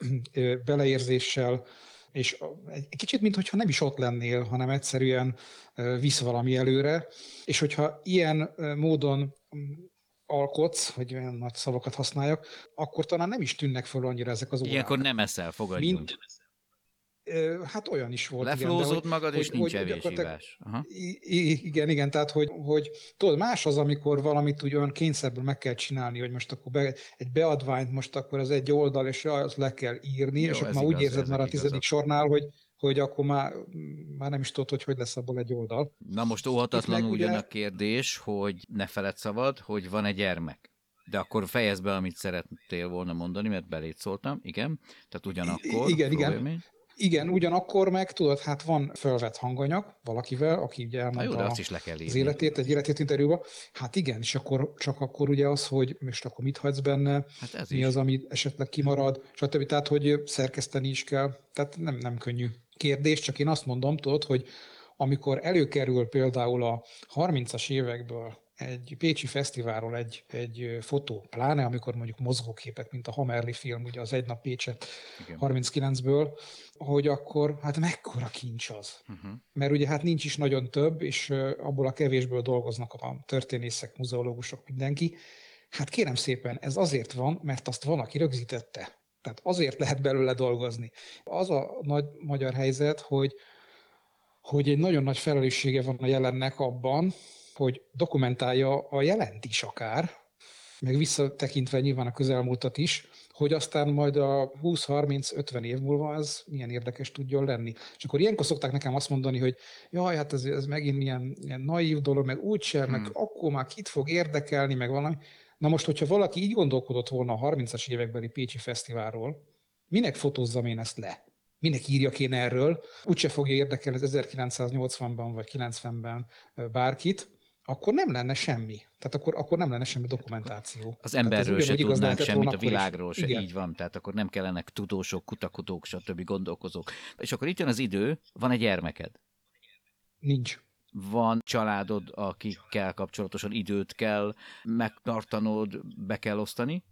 beleérzéssel, és egy kicsit, mintha nem is ott lennél, hanem egyszerűen visz valami előre, és hogyha ilyen módon alkotsz, hogy olyan nagy szavakat használjak, akkor talán nem is tűnnek föl annyira ezek az órák. Ilyenkor nem eszel, fogadjunk. Mint, Hát olyan is volt. Leflózod igen, magad, hogy, és hogy, nincs evéshívás. Igen, igen, tehát hogy, hogy tudod, más az, amikor valamit úgy olyan kényszerből meg kell csinálni, hogy most akkor be, egy beadványt most akkor az egy oldal, és azt le kell írni, Jó, és akkor már igaz, úgy érzed már a tizedik igazat. sornál, hogy, hogy akkor már, már nem is tudod, hogy hogy lesz abból egy oldal. Na most óhatatlanul ugye... jön a kérdés, hogy ne feled szabad, hogy van egy gyermek. De akkor fejezd be, amit szerettél volna mondani, mert belét szóltam, igen. Tehát ugyanakkor. igen, igen. Igen, ugyanakkor meg tudod, hát van felvett hanganyag valakivel, aki ugye elmondta jó, azt is le kell az életét egy életét interjúba. Hát igen, és akkor csak akkor ugye az, hogy most akkor mit hagysz benne, hát ez mi is. az, ami esetleg kimarad, stb. Tehát, hogy szerkeszteni is kell. Tehát nem, nem könnyű kérdés, csak én azt mondom, tudod, hogy amikor előkerül például a 30-as évekből egy Pécsi fesztiválról egy, egy fotó, pláne amikor mondjuk mozgóképek, mint a Hamerli film, ugye az Egy nap Pécset Igen. 39-ből, hogy akkor hát mekkora kincs az. Uh-huh. Mert ugye hát nincs is nagyon több, és abból a kevésből dolgoznak a történészek, muzeológusok, mindenki, Hát kérem szépen, ez azért van, mert azt valaki rögzítette. Tehát azért lehet belőle dolgozni. Az a nagy magyar helyzet, hogy, hogy egy nagyon nagy felelőssége van a jelennek abban, hogy dokumentálja a jelent is akár, meg visszatekintve nyilván a közelmúltat is, hogy aztán majd a 20-30-50 év múlva ez milyen érdekes tudjon lenni. És akkor ilyenkor szokták nekem azt mondani, hogy jaj, hát ez, ez megint milyen, milyen naív dolog, meg úgyse, hmm. meg akkor már kit fog érdekelni, meg valami. Na most, hogyha valaki így gondolkodott volna a 30-as évekbeli Pécsi Fesztiválról, minek fotózzam én ezt le? Minek írjak én erről? Úgyse fogja érdekelni az 1980-ban vagy 90-ben bárkit, akkor nem lenne semmi. Tehát akkor, akkor nem lenne semmi dokumentáció. Az emberről se tudnánk semmit, a világról se, Igen. így van. Tehát akkor nem kellenek tudósok, kutakodók, stb. gondolkozók. És akkor itt jön az idő, van egy gyermeked. Nincs. Van családod, akikkel kapcsolatosan időt kell megtartanod, be kell osztani?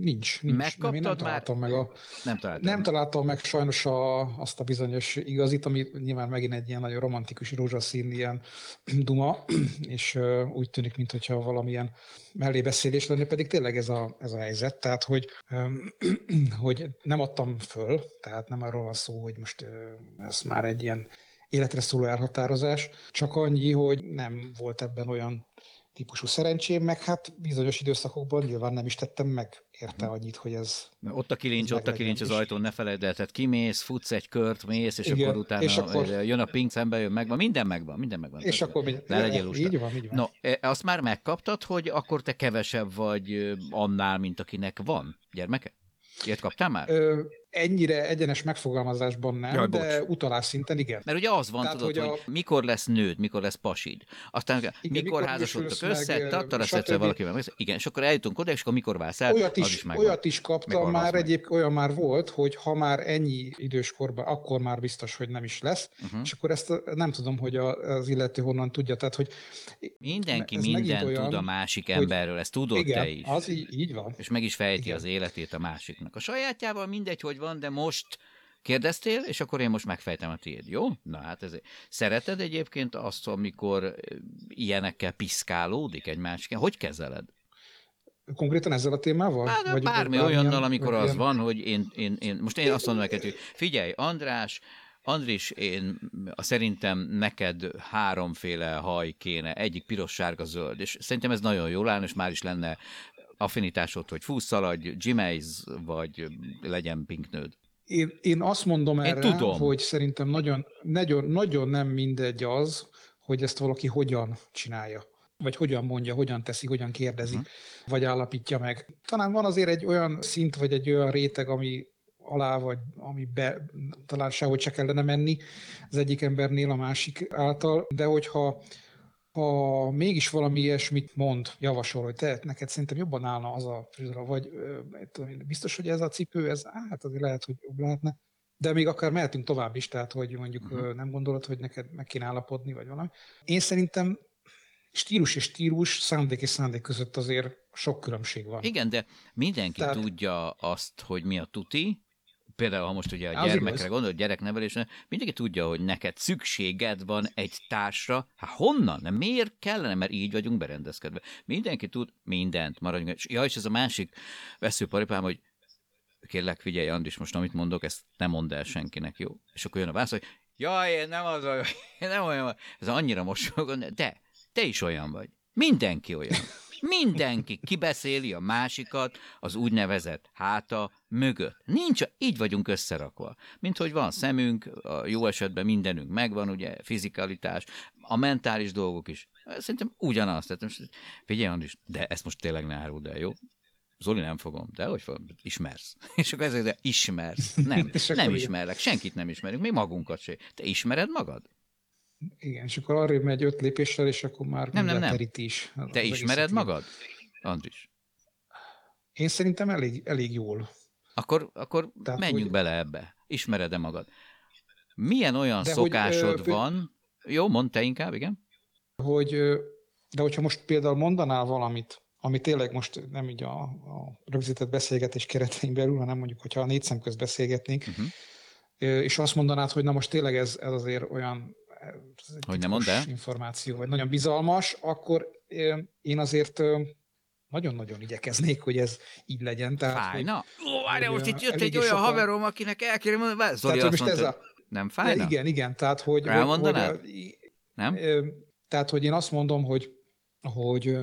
Nincs. nincs. Megkaptad nem, én nem találtam már? meg a, nem, találtam. nem találtam meg sajnos a, azt a bizonyos igazit, ami nyilván megint egy ilyen nagyon romantikus rózsaszín ilyen duma, és uh, úgy tűnik, mintha valamilyen mellébeszélés lenne, pedig tényleg ez a, ez a helyzet, tehát hogy, um, hogy nem adtam föl, tehát nem arról van szó, hogy most uh, ez már egy ilyen életre szóló elhatározás, csak annyi, hogy nem volt ebben olyan típusú szerencsém, meg hát bizonyos időszakokban nyilván nem is tettem meg érte mhm. annyit, hogy ez... Ott a kilincs, ott a kilincs az ajtón, ne felejt el, tehát kimész, futsz egy kört, mész, és Igen, akkor utána és akkor... jön a ping, szembe jön, megvan, minden megvan, minden megvan. És tehát, akkor ne legyél lusta. Így van, így van. No, e, azt már megkaptad, hogy akkor te kevesebb vagy annál, mint akinek van gyermeke? Ilyet kaptál már? Ö, ennyire egyenes megfogalmazásban nem, Jaj, de bocs. utalás szinten igen. Mert ugye az van, Tehát, tudod, hogy, a... hogy mikor lesz nőd, mikor lesz pasid. Aztán igen, mikor, mikor házasodtak össze, tartta lesz egyszer valakivel. Igen, és akkor eljutunk oda, és akkor mikor válsz el, olyat is, az is megvan. Olyat is kaptam már, egyébként olyan már volt, hogy ha már ennyi időskorban, akkor már biztos, hogy nem is lesz, uh-huh. és akkor ezt nem tudom, hogy az illető honnan tudja. Tehát, hogy Mindenki mindent olyan, tud a másik emberről, ezt tudod igen, te is. az így, így van. És meg is fejti igen. az életét a másiknak. A sajátjával mindegy, hogy van, de most kérdeztél, és akkor én most megfejtem a tiéd, jó? Na hát ez Szereted egyébként azt, amikor ilyenekkel piszkálódik egymásként? Hogy kezeled? Konkrétan ezzel a témával? Hát, vagy bármi olyannal, amikor az ilyen... van, hogy én, én, én, most én azt mondom neked, hogy figyelj, András, Andris, én szerintem neked háromféle haj kéne, egyik piros, sárga, zöld, és szerintem ez nagyon jól áll, és már is lenne affinitásod, hogy fúszaladj, gyimeiz, vagy legyen pinknőd? Én, én azt mondom erre, én tudom. hogy szerintem nagyon, nagyon, nagyon nem mindegy az, hogy ezt valaki hogyan csinálja vagy hogyan mondja, hogyan teszi, hogyan kérdezi, uh-huh. vagy állapítja meg. Talán van azért egy olyan szint, vagy egy olyan réteg, ami alá, vagy ami be, talán sehogy se kellene menni az egyik embernél a másik által, de hogyha ha mégis valami ilyesmit mond, javasol, hogy te, neked szerintem jobban állna az a frizura, vagy tudom, biztos, hogy ez a cipő, ez hát azért lehet, hogy jobb lehetne, de még akár mehetünk tovább is, tehát hogy mondjuk uh-huh. nem gondolod, hogy neked meg kéne állapodni, vagy valami. Én szerintem stílus és stílus, szándék és szándék között azért sok különbség van. Igen, de mindenki tehát... tudja azt, hogy mi a tuti, például ha most ugye a gyermekre gondolod, gyereknevelésre, mindenki tudja, hogy neked szükséged van egy társra, hát honnan? Nem, miért kellene, mert így vagyunk berendezkedve. Mindenki tud mindent, maradjunk. Ja, és ez a másik veszőparipám, hogy kérlek, figyelj, Andris, most amit mondok, ezt nem mondd el senkinek, jó? És akkor jön a válasz, hogy jaj, én nem az vagyok, én nem olyan vagy. Ez annyira mosolyogom, de te is olyan vagy. Mindenki olyan. Mindenki kibeszéli a másikat az úgynevezett háta mögött. Nincs, így vagyunk összerakva. Mint hogy van szemünk, a jó esetben mindenünk megvan, ugye, fizikalitás, a mentális dolgok is. Szerintem ugyanaz. Tehát most, figyelj, Andris, de ezt most tényleg ne áruld el, jó? Zoli, nem fogom. De hogy fogom? Ismersz. És akkor ezért, de ismersz. Nem, nem ismerlek. Senkit nem ismerünk, még magunkat se. Te ismered magad? Igen, és akkor arra megy öt lépéssel, és akkor már nem, nem, nem. is. Te ismered magad, Andris? Én szerintem elég, elég jól. Akkor, akkor Tehát, menjünk hogy... bele ebbe. Ismered-e magad? Milyen olyan de szokásod hogy, van? Jó, mondd te inkább, igen. Hogy, de hogyha most például mondanál valamit, ami tényleg most nem így a, a rögzített beszélgetés keretein belül, hanem mondjuk, hogyha a négy szem közt beszélgetnénk, uh-huh. és azt mondanád, hogy na most tényleg ez, ez azért olyan hogy nem mondd el? információ, vagy nagyon bizalmas, akkor én azért nagyon-nagyon igyekeznék, hogy ez így legyen. Tehát, Fájna? Ó, várj, hogy, most itt jött egy olyan sokan- haverom, akinek el kéne mondani, Zoli Tehát, hogy azt mondta, ez hogy a- nem fájna? igen, igen, tehát hogy... hogy, hogy Elmondanád? Nem? Tehát, hogy én azt mondom, hogy, hogy,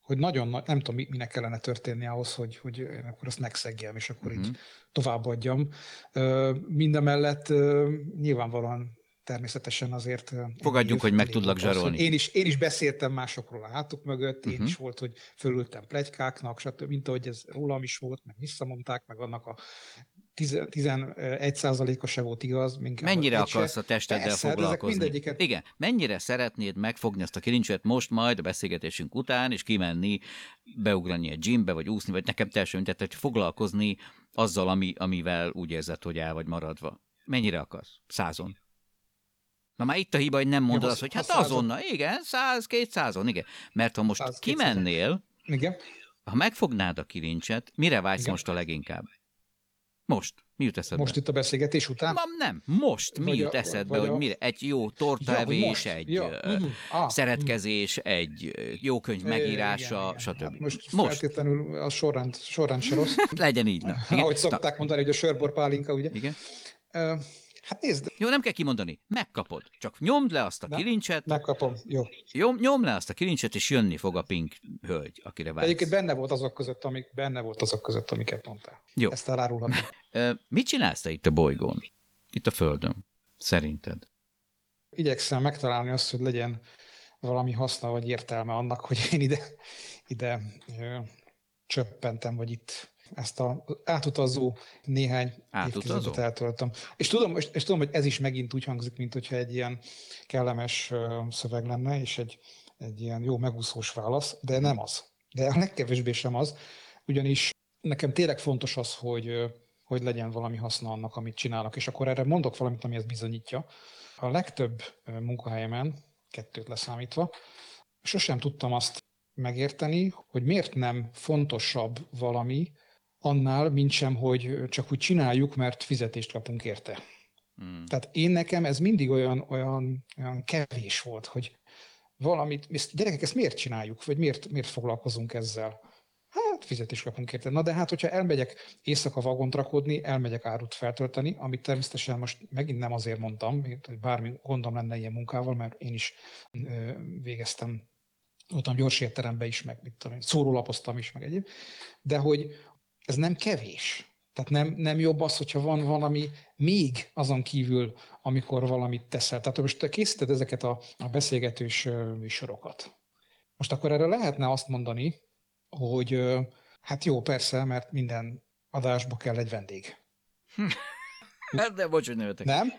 hogy nagyon nagy, nem tudom, mi- minek kellene történni ahhoz, hogy, hogy én akkor azt megszegjem, és akkor Mhm. így továbbadjam. Ö, Mindemellett nyilvánvalóan természetesen azért... Fogadjuk, hogy meg tudlak zsarolni. Én is, én is beszéltem másokról a hátuk mögött, én Mhm. is volt, hogy fölültem plegykáknak, stb. mint ahogy ez rólam is volt, meg visszamondták, meg annak a 10 11 százaléka se volt igaz. Mennyire se. akarsz a testeddel Persze, hát foglalkozni? mindegyiket- Igen, mennyire szeretnéd megfogni azt a kilincset most majd a beszélgetésünk után, és kimenni, beugrani egy gymbe, vagy úszni, vagy nekem teljesen tehát hogy foglalkozni azzal, ami, amivel úgy érzed, hogy el vagy maradva. Mennyire akarsz? Százon. Na már itt a hiba, hogy nem mondod azt, hogy hát azonnal, igen, száz, kétszázon, igen. Mert ha most Száz, kétszázon. kimennél, Igen. ha megfognád a kilincset, mire vágysz Igen. most a leginkább? Most. Mi jut eszedbe? Most itt a beszélgetés után? Ma nem, most mi Vagy jut a- eszedbe, hogy a- mire? Egy jó Ja, tortaevés, most? egy Ja, mhm. Ah, szeretkezés, egy jó könyv mhm. megírása, Igen, igen. stb. Hát most, most. feltétlenül a sorrend, sorrend se rossz. Legyen így. Na. Igen? Ahogy szokták mondani, hogy a sörbor pálinka, ugye? Na, igen. Ö, Hát nézd, Jó, nem kell kimondani. Megkapod. Csak nyomd le azt a Na. kilincset, megkapom. Jó. nyom, nyom le azt a kilincset, és jönni fog a pink hölgy, akire Egyébként vágysz. benne volt azok között, amik, benne volt azok között, amiket mondtál. Jó. Ezt elárulhatom. Mit csinálsz te itt a bolygón? Itt a Földön? Szerinted? Igyekszem megtalálni azt, hogy legyen valami haszna vagy értelme annak, hogy én ide, ide ö, csöppentem, vagy itt ezt a átutazó néhány Átutazó? eltöltöm. És tudom, és, és tudom, hogy ez is megint úgy hangzik, mint hogyha egy ilyen kellemes szöveg lenne, és egy, egy ilyen jó megúszós válasz, de nem az. De a legkevésbé sem az, ugyanis nekem tényleg fontos az, hogy, hogy legyen valami haszna annak, amit csinálok, és akkor erre mondok valamit, ami ezt bizonyítja. A legtöbb munkahelyemen, kettőt leszámítva, sosem tudtam azt megérteni, hogy miért nem fontosabb valami annál, mint sem, hogy csak úgy csináljuk, mert fizetést kapunk érte. Hmm. Tehát én nekem ez mindig olyan, olyan, olyan kevés volt, hogy valamit, ezt, gyerekek, ezt miért csináljuk, vagy miért, miért foglalkozunk ezzel? Hát fizetést kapunk érte. Na de hát, hogyha elmegyek éjszaka vagont rakodni, elmegyek árut feltölteni, amit természetesen most megint nem azért mondtam, hogy bármi gondom lenne ilyen munkával, mert én is ö, végeztem, voltam gyors étterembe is, meg mit tudom én, szórólapoztam is, meg egyéb, de hogy ez nem kevés. Tehát nem, nem jobb az, hogyha van valami még azon kívül, amikor valamit teszel. Tehát most te készíted ezeket a, a beszélgetős műsorokat. Most akkor erre lehetne azt mondani, hogy hát jó, persze, mert minden adásba kell egy vendég. Hát de bocs, hogy nevetek. Nem?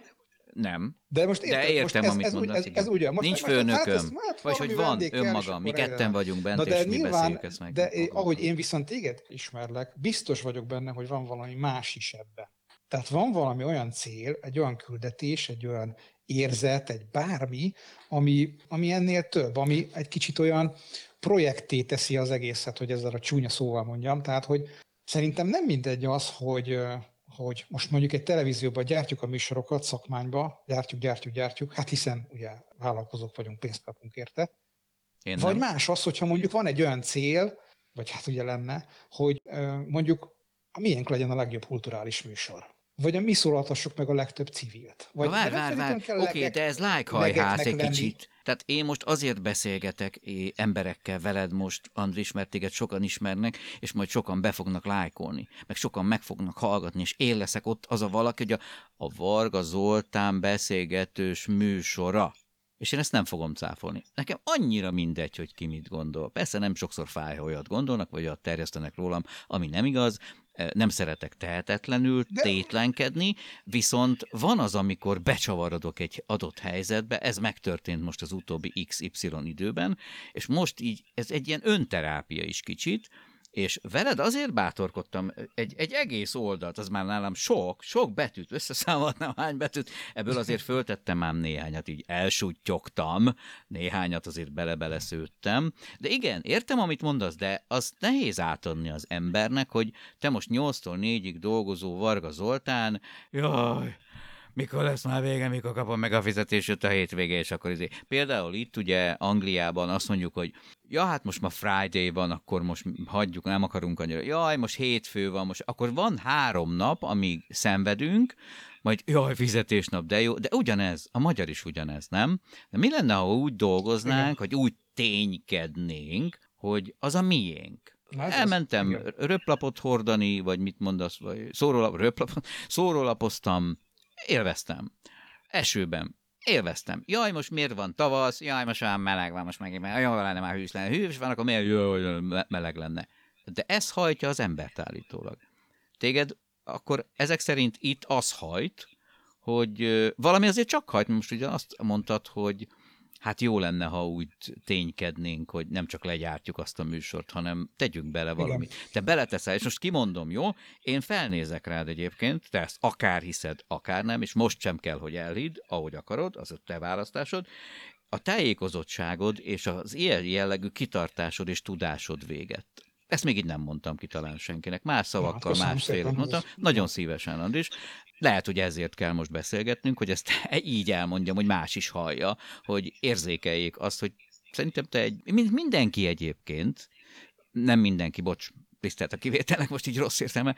Nem. De most De érted, értem, most amit ez, ez, mondasz, ez, ez ugye, most, Nincs most, hát főnököm. hát Vagy hogy van vendég kell, és önmaga, akkor mi ketten vagyunk bent, Na de és mi nyilván, beszéljük ezt meg. de én, ahogy én viszont téged ismerlek, biztos vagyok benne, hogy van valami más is ebben. Tehát van valami olyan cél, egy olyan küldetés, egy olyan érzet, egy bármi, ami, ami ennél több, ami egy kicsit olyan projekté teszi az egészet, hogy ezzel a csúnya szóval mondjam. Tehát, hogy szerintem nem mindegy az, hogy, hogy most mondjuk egy televízióban gyártjuk a műsorokat, szakmányba, gyártjuk, gyártjuk, gyártjuk, hát hiszen ugye vállalkozók vagyunk, pénzt kapunk érte, Én vagy nem. más az, hogyha mondjuk van egy olyan cél, vagy hát ugye lenne, hogy mondjuk a miénk legyen a legjobb kulturális műsor. Vagy a mi szólaltassuk meg a legtöbb civilt. Vagy Na, vár, vár, vár. Oké, kell de ez lájkhajház egy lenni. kicsit. Tehát én most azért beszélgetek emberekkel veled most, Andris, mert téged sokan ismernek, és majd sokan be fognak lájkolni, meg sokan meg fognak hallgatni, és én leszek ott az a valaki, hogy a, a Varga Zoltán beszélgetős műsora. És én ezt nem fogom cáfolni. Nekem annyira mindegy, hogy ki mit gondol. Persze nem sokszor fáj, ha olyat gondolnak, vagy olyat terjesztenek rólam, ami nem igaz. Nem szeretek tehetetlenül De- tétlenkedni, viszont van az, amikor becsavarodok egy adott helyzetbe, ez megtörtént most az utóbbi XY időben, és most így ez egy ilyen önterápia is kicsit, és veled azért bátorkodtam egy, egy egész oldalt, az már nálam sok, sok betűt, összeszámoltam hány betűt, ebből azért föltettem ám néhányat, így elsútyogtam, néhányat azért bele-beleszőttem, de igen, értem, amit mondasz, de az nehéz átadni az embernek, hogy te most 8-tól 4-ig dolgozó Varga Zoltán, jaj, mikor lesz már vége, mikor kapom meg a fizetését a hétvége, és akkor izé. Például itt ugye Angliában azt mondjuk, hogy ja, hát most ma Friday van, akkor most hagyjuk, nem akarunk annyira. Jaj, most hétfő van, most akkor van három nap, amíg szenvedünk, majd jaj, fizetésnap, de jó, de ugyanez, a magyar is ugyanez, nem? De mi lenne, ha úgy dolgoznánk, hogy úgy ténykednénk, hogy az a miénk? Hát Elmentem az, röplapot hordani, vagy mit mondasz, vagy szórólap, röplapot, szórólapoztam, élveztem. Esőben, élveztem. Jaj, most miért van tavasz? Jaj, most olyan meleg van, most megint jaj, lenne már hűs lenne. Hűs van, akkor miért jaj, meleg lenne? De ez hajtja az embert állítólag. Téged akkor ezek szerint itt az hajt, hogy valami azért csak hajt, most ugye azt mondtad, hogy hát jó lenne, ha úgy ténykednénk, hogy nem csak legyártjuk azt a műsort, hanem tegyünk bele valamit. Igen. Te beleteszel, és most kimondom, jó? Én felnézek rád egyébként, te ezt akár hiszed, akár nem, és most sem kell, hogy elhidd, ahogy akarod, az a te választásod, a tájékozottságod és az ilyen jellegű kitartásod és tudásod véget. Ezt még így nem mondtam ki talán senkinek. Más szavakkal, ja, más félet mondtam. Nagyon szívesen, Andris. Lehet, hogy ezért kell most beszélgetnünk, hogy ezt így elmondjam, hogy más is hallja, hogy érzékeljék azt, hogy szerintem te egy, mindenki egyébként, nem mindenki, bocs, tisztelt a kivételnek, most így rossz értelme,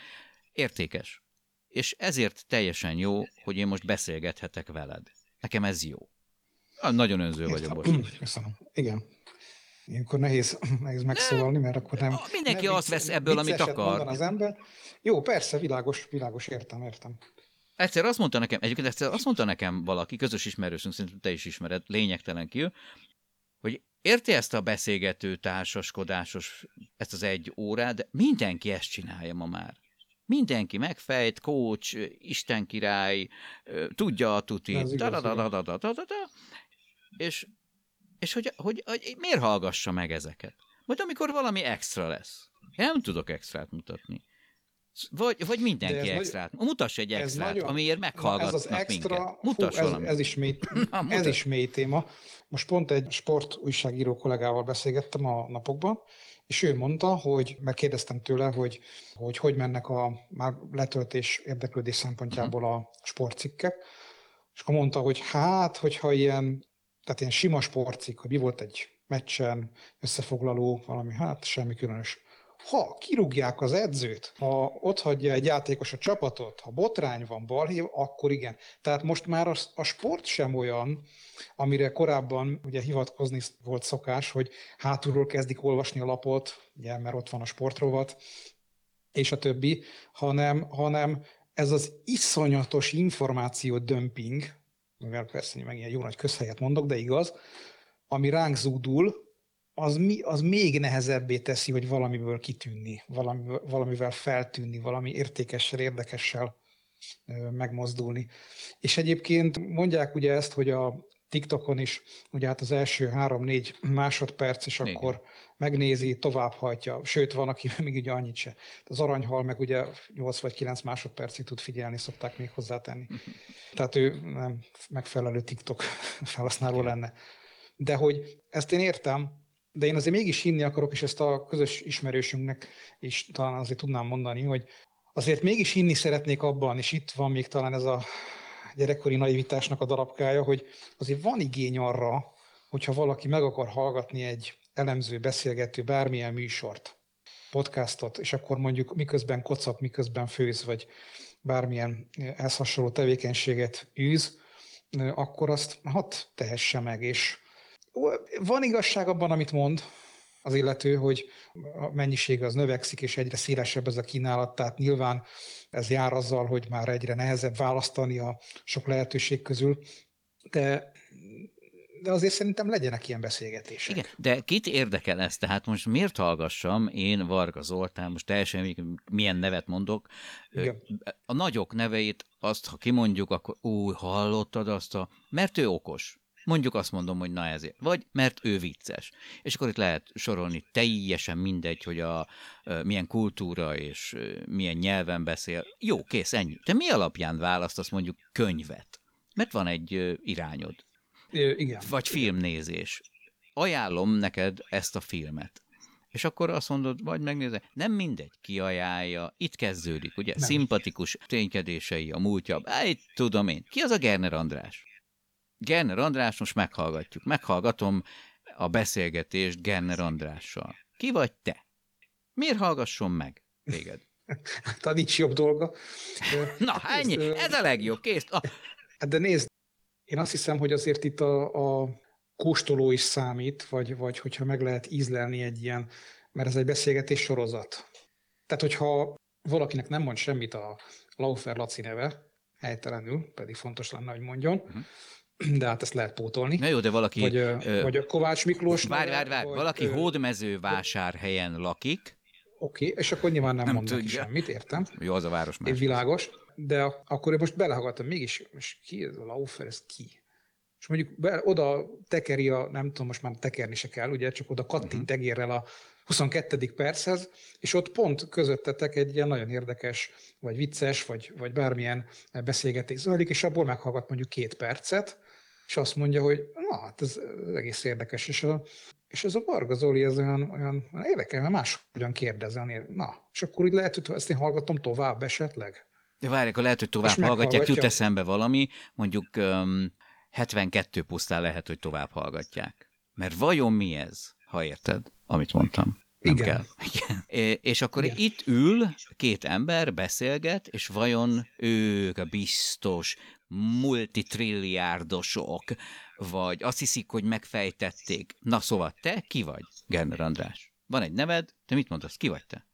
értékes. És ezért teljesen jó, hogy én most beszélgethetek veled. Nekem ez jó. Nagyon önző vagyok, bocs. Köszönöm. Igen. Ilyenkor nehéz, nehéz megszólalni, mert akkor nem... Mindenki nem azt vesz ebből, amit akar. Az ember. Jó, persze, világos, világos, értem, értem. Egyszer azt mondta nekem, egyébként egyszer azt mondta nekem valaki, közös ismerősünk, szerintem te is ismered, lényegtelen ki, hogy érti ezt a beszélgető, társaskodásos, ezt az egy órát, de mindenki ezt csinálja ma már. Mindenki megfejt, coach, Isten király, tudja a tuti, és, és hogy, hogy, hogy miért hallgassa meg ezeket? Majd amikor valami extra lesz. Én nem tudok extrát mutatni. Vagy, vagy mindenki extrát. Nagy... Mutass egy extrát, nagyon... amiért meghallgatnak ez az extra, minket. Mutass fú, ez, ez, is mély, Na, ez is mély téma. Most pont egy sport újságíró kollégával beszélgettem a napokban, és ő mondta, hogy megkérdeztem tőle, hogy, hogy hogy mennek a már letöltés érdeklődés szempontjából a sportcikkek, és akkor mondta, hogy hát, hogyha ilyen, tehát ilyen sima sportcikk, hogy mi volt egy meccsen, összefoglaló, valami, hát semmi különös ha kirúgják az edzőt, ha ott hagyja egy játékos a csapatot, ha botrány van, balhív, akkor igen. Tehát most már a, a sport sem olyan, amire korábban ugye hivatkozni volt szokás, hogy hátulról kezdik olvasni a lapot, ugye, mert ott van a sportrovat, és a többi, hanem, hanem ez az iszonyatos információ dömping, mivel persze meg ilyen jó nagy közhelyet mondok, de igaz, ami ránk zúdul, az, mi, az még nehezebbé teszi, hogy valamiből kitűnni, valamivel, valamivel feltűnni, valami értékessel, érdekessel megmozdulni. És egyébként mondják ugye ezt, hogy a TikTokon is, ugye hát az első három-négy másodperc, és Igen. akkor megnézi, továbbhajtja, sőt van, aki még ugye annyit se. Az aranyhal meg ugye 8 vagy 9 másodpercig tud figyelni, szokták még hozzátenni. Tehát ő nem megfelelő TikTok felhasználó lenne. De hogy ezt én értem, de én azért mégis hinni akarok, és ezt a közös ismerősünknek is talán azért tudnám mondani, hogy azért mégis hinni szeretnék abban, és itt van még talán ez a gyerekkori naivitásnak a darabkája, hogy azért van igény arra, hogyha valaki meg akar hallgatni egy elemző, beszélgető, bármilyen műsort, podcastot, és akkor mondjuk miközben kocap, miközben főz, vagy bármilyen ehhez hasonló tevékenységet űz, akkor azt hat tehesse meg, és van igazság abban, amit mond az illető, hogy a mennyiség az növekszik, és egyre szélesebb ez a kínálat, tehát nyilván ez jár azzal, hogy már egyre nehezebb választani a sok lehetőség közül, de de azért szerintem legyenek ilyen beszélgetések. Igen, de kit érdekel ez? Tehát most miért hallgassam én, Varga Zoltán, most teljesen milyen nevet mondok, Igen. a nagyok neveit, azt, ha kimondjuk, akkor úgy hallottad azt a... Mert ő okos. Mondjuk azt mondom, hogy na ezért. Vagy mert ő vicces. És akkor itt lehet sorolni teljesen mindegy, hogy a, milyen kultúra és milyen nyelven beszél. Jó, kész, ennyi. Te mi alapján választasz mondjuk könyvet? Mert van egy irányod. Igen. Vagy filmnézés. Ajánlom neked ezt a filmet. És akkor azt mondod, vagy megnézed, nem mindegy, ki ajánlja, itt kezdődik, ugye, Nem. szimpatikus ténykedései, a múltja, itt tudom én, ki az a Gerner András? Gerner András, most meghallgatjuk, meghallgatom a beszélgetést Gerner Andrással. Ki vagy te? Miért hallgasson meg téged? Tehát nincs jobb dolga. Na, ennyi, ez a legjobb, kész. Hát de nézd, én azt hiszem, hogy azért itt a, a kóstoló is számít, vagy, vagy hogyha meg lehet ízlelni egy ilyen, mert ez egy beszélgetés sorozat. Tehát, hogyha valakinek nem mond semmit a Laufer Laci neve, helytelenül, pedig fontos lenne, hogy mondjon, uh-huh. De hát ezt lehet pótolni. na jó, de valaki... Vagy, ö, vagy a Kovács Miklós Várj, várj, várj, valaki ö, hódmezővásárhelyen lakik, Oké, okay, és akkor nyilván nem, Nem mond neki tudja. semmit, értem. jó, az a város más. világos, de akkor én most belehallgattam, mégis, most ki ez a Laufer, ez ki? És mondjuk be, oda tekeri a, nem tudom, most már tekerni se kell, ugye, csak oda kattint egérrel a 22. perchez, és ott pont közöttetek egy ilyen nagyon érdekes, vagy vicces, vagy, vagy bármilyen beszélgetés zajlik, és abból meghallgat mondjuk két percet, és azt mondja, hogy na, hát ez, ez egész érdekes, és, a, és ez a Varga Zoli, ez olyan, olyan érdekel, mert máshogyan kérdez, olyan na, és akkor úgy lehet, hogy ezt én hallgatom tovább esetleg. De várj, akkor lehet, hogy tovább És hallgatják, jut eszembe valami, mondjuk um, 72 pusztán lehet, hogy tovább hallgatják. Mert vajon mi ez, ha érted, amit mondtam? Nem Igen. kell. Igen. É- És akkor Igen. itt ül két ember, beszélget, és vajon ők a biztos multitrilliárdosok, vagy azt hiszik, hogy megfejtették. Na szóval te ki vagy, Gerner András? Van egy neved, te mit mondasz, ki vagy te?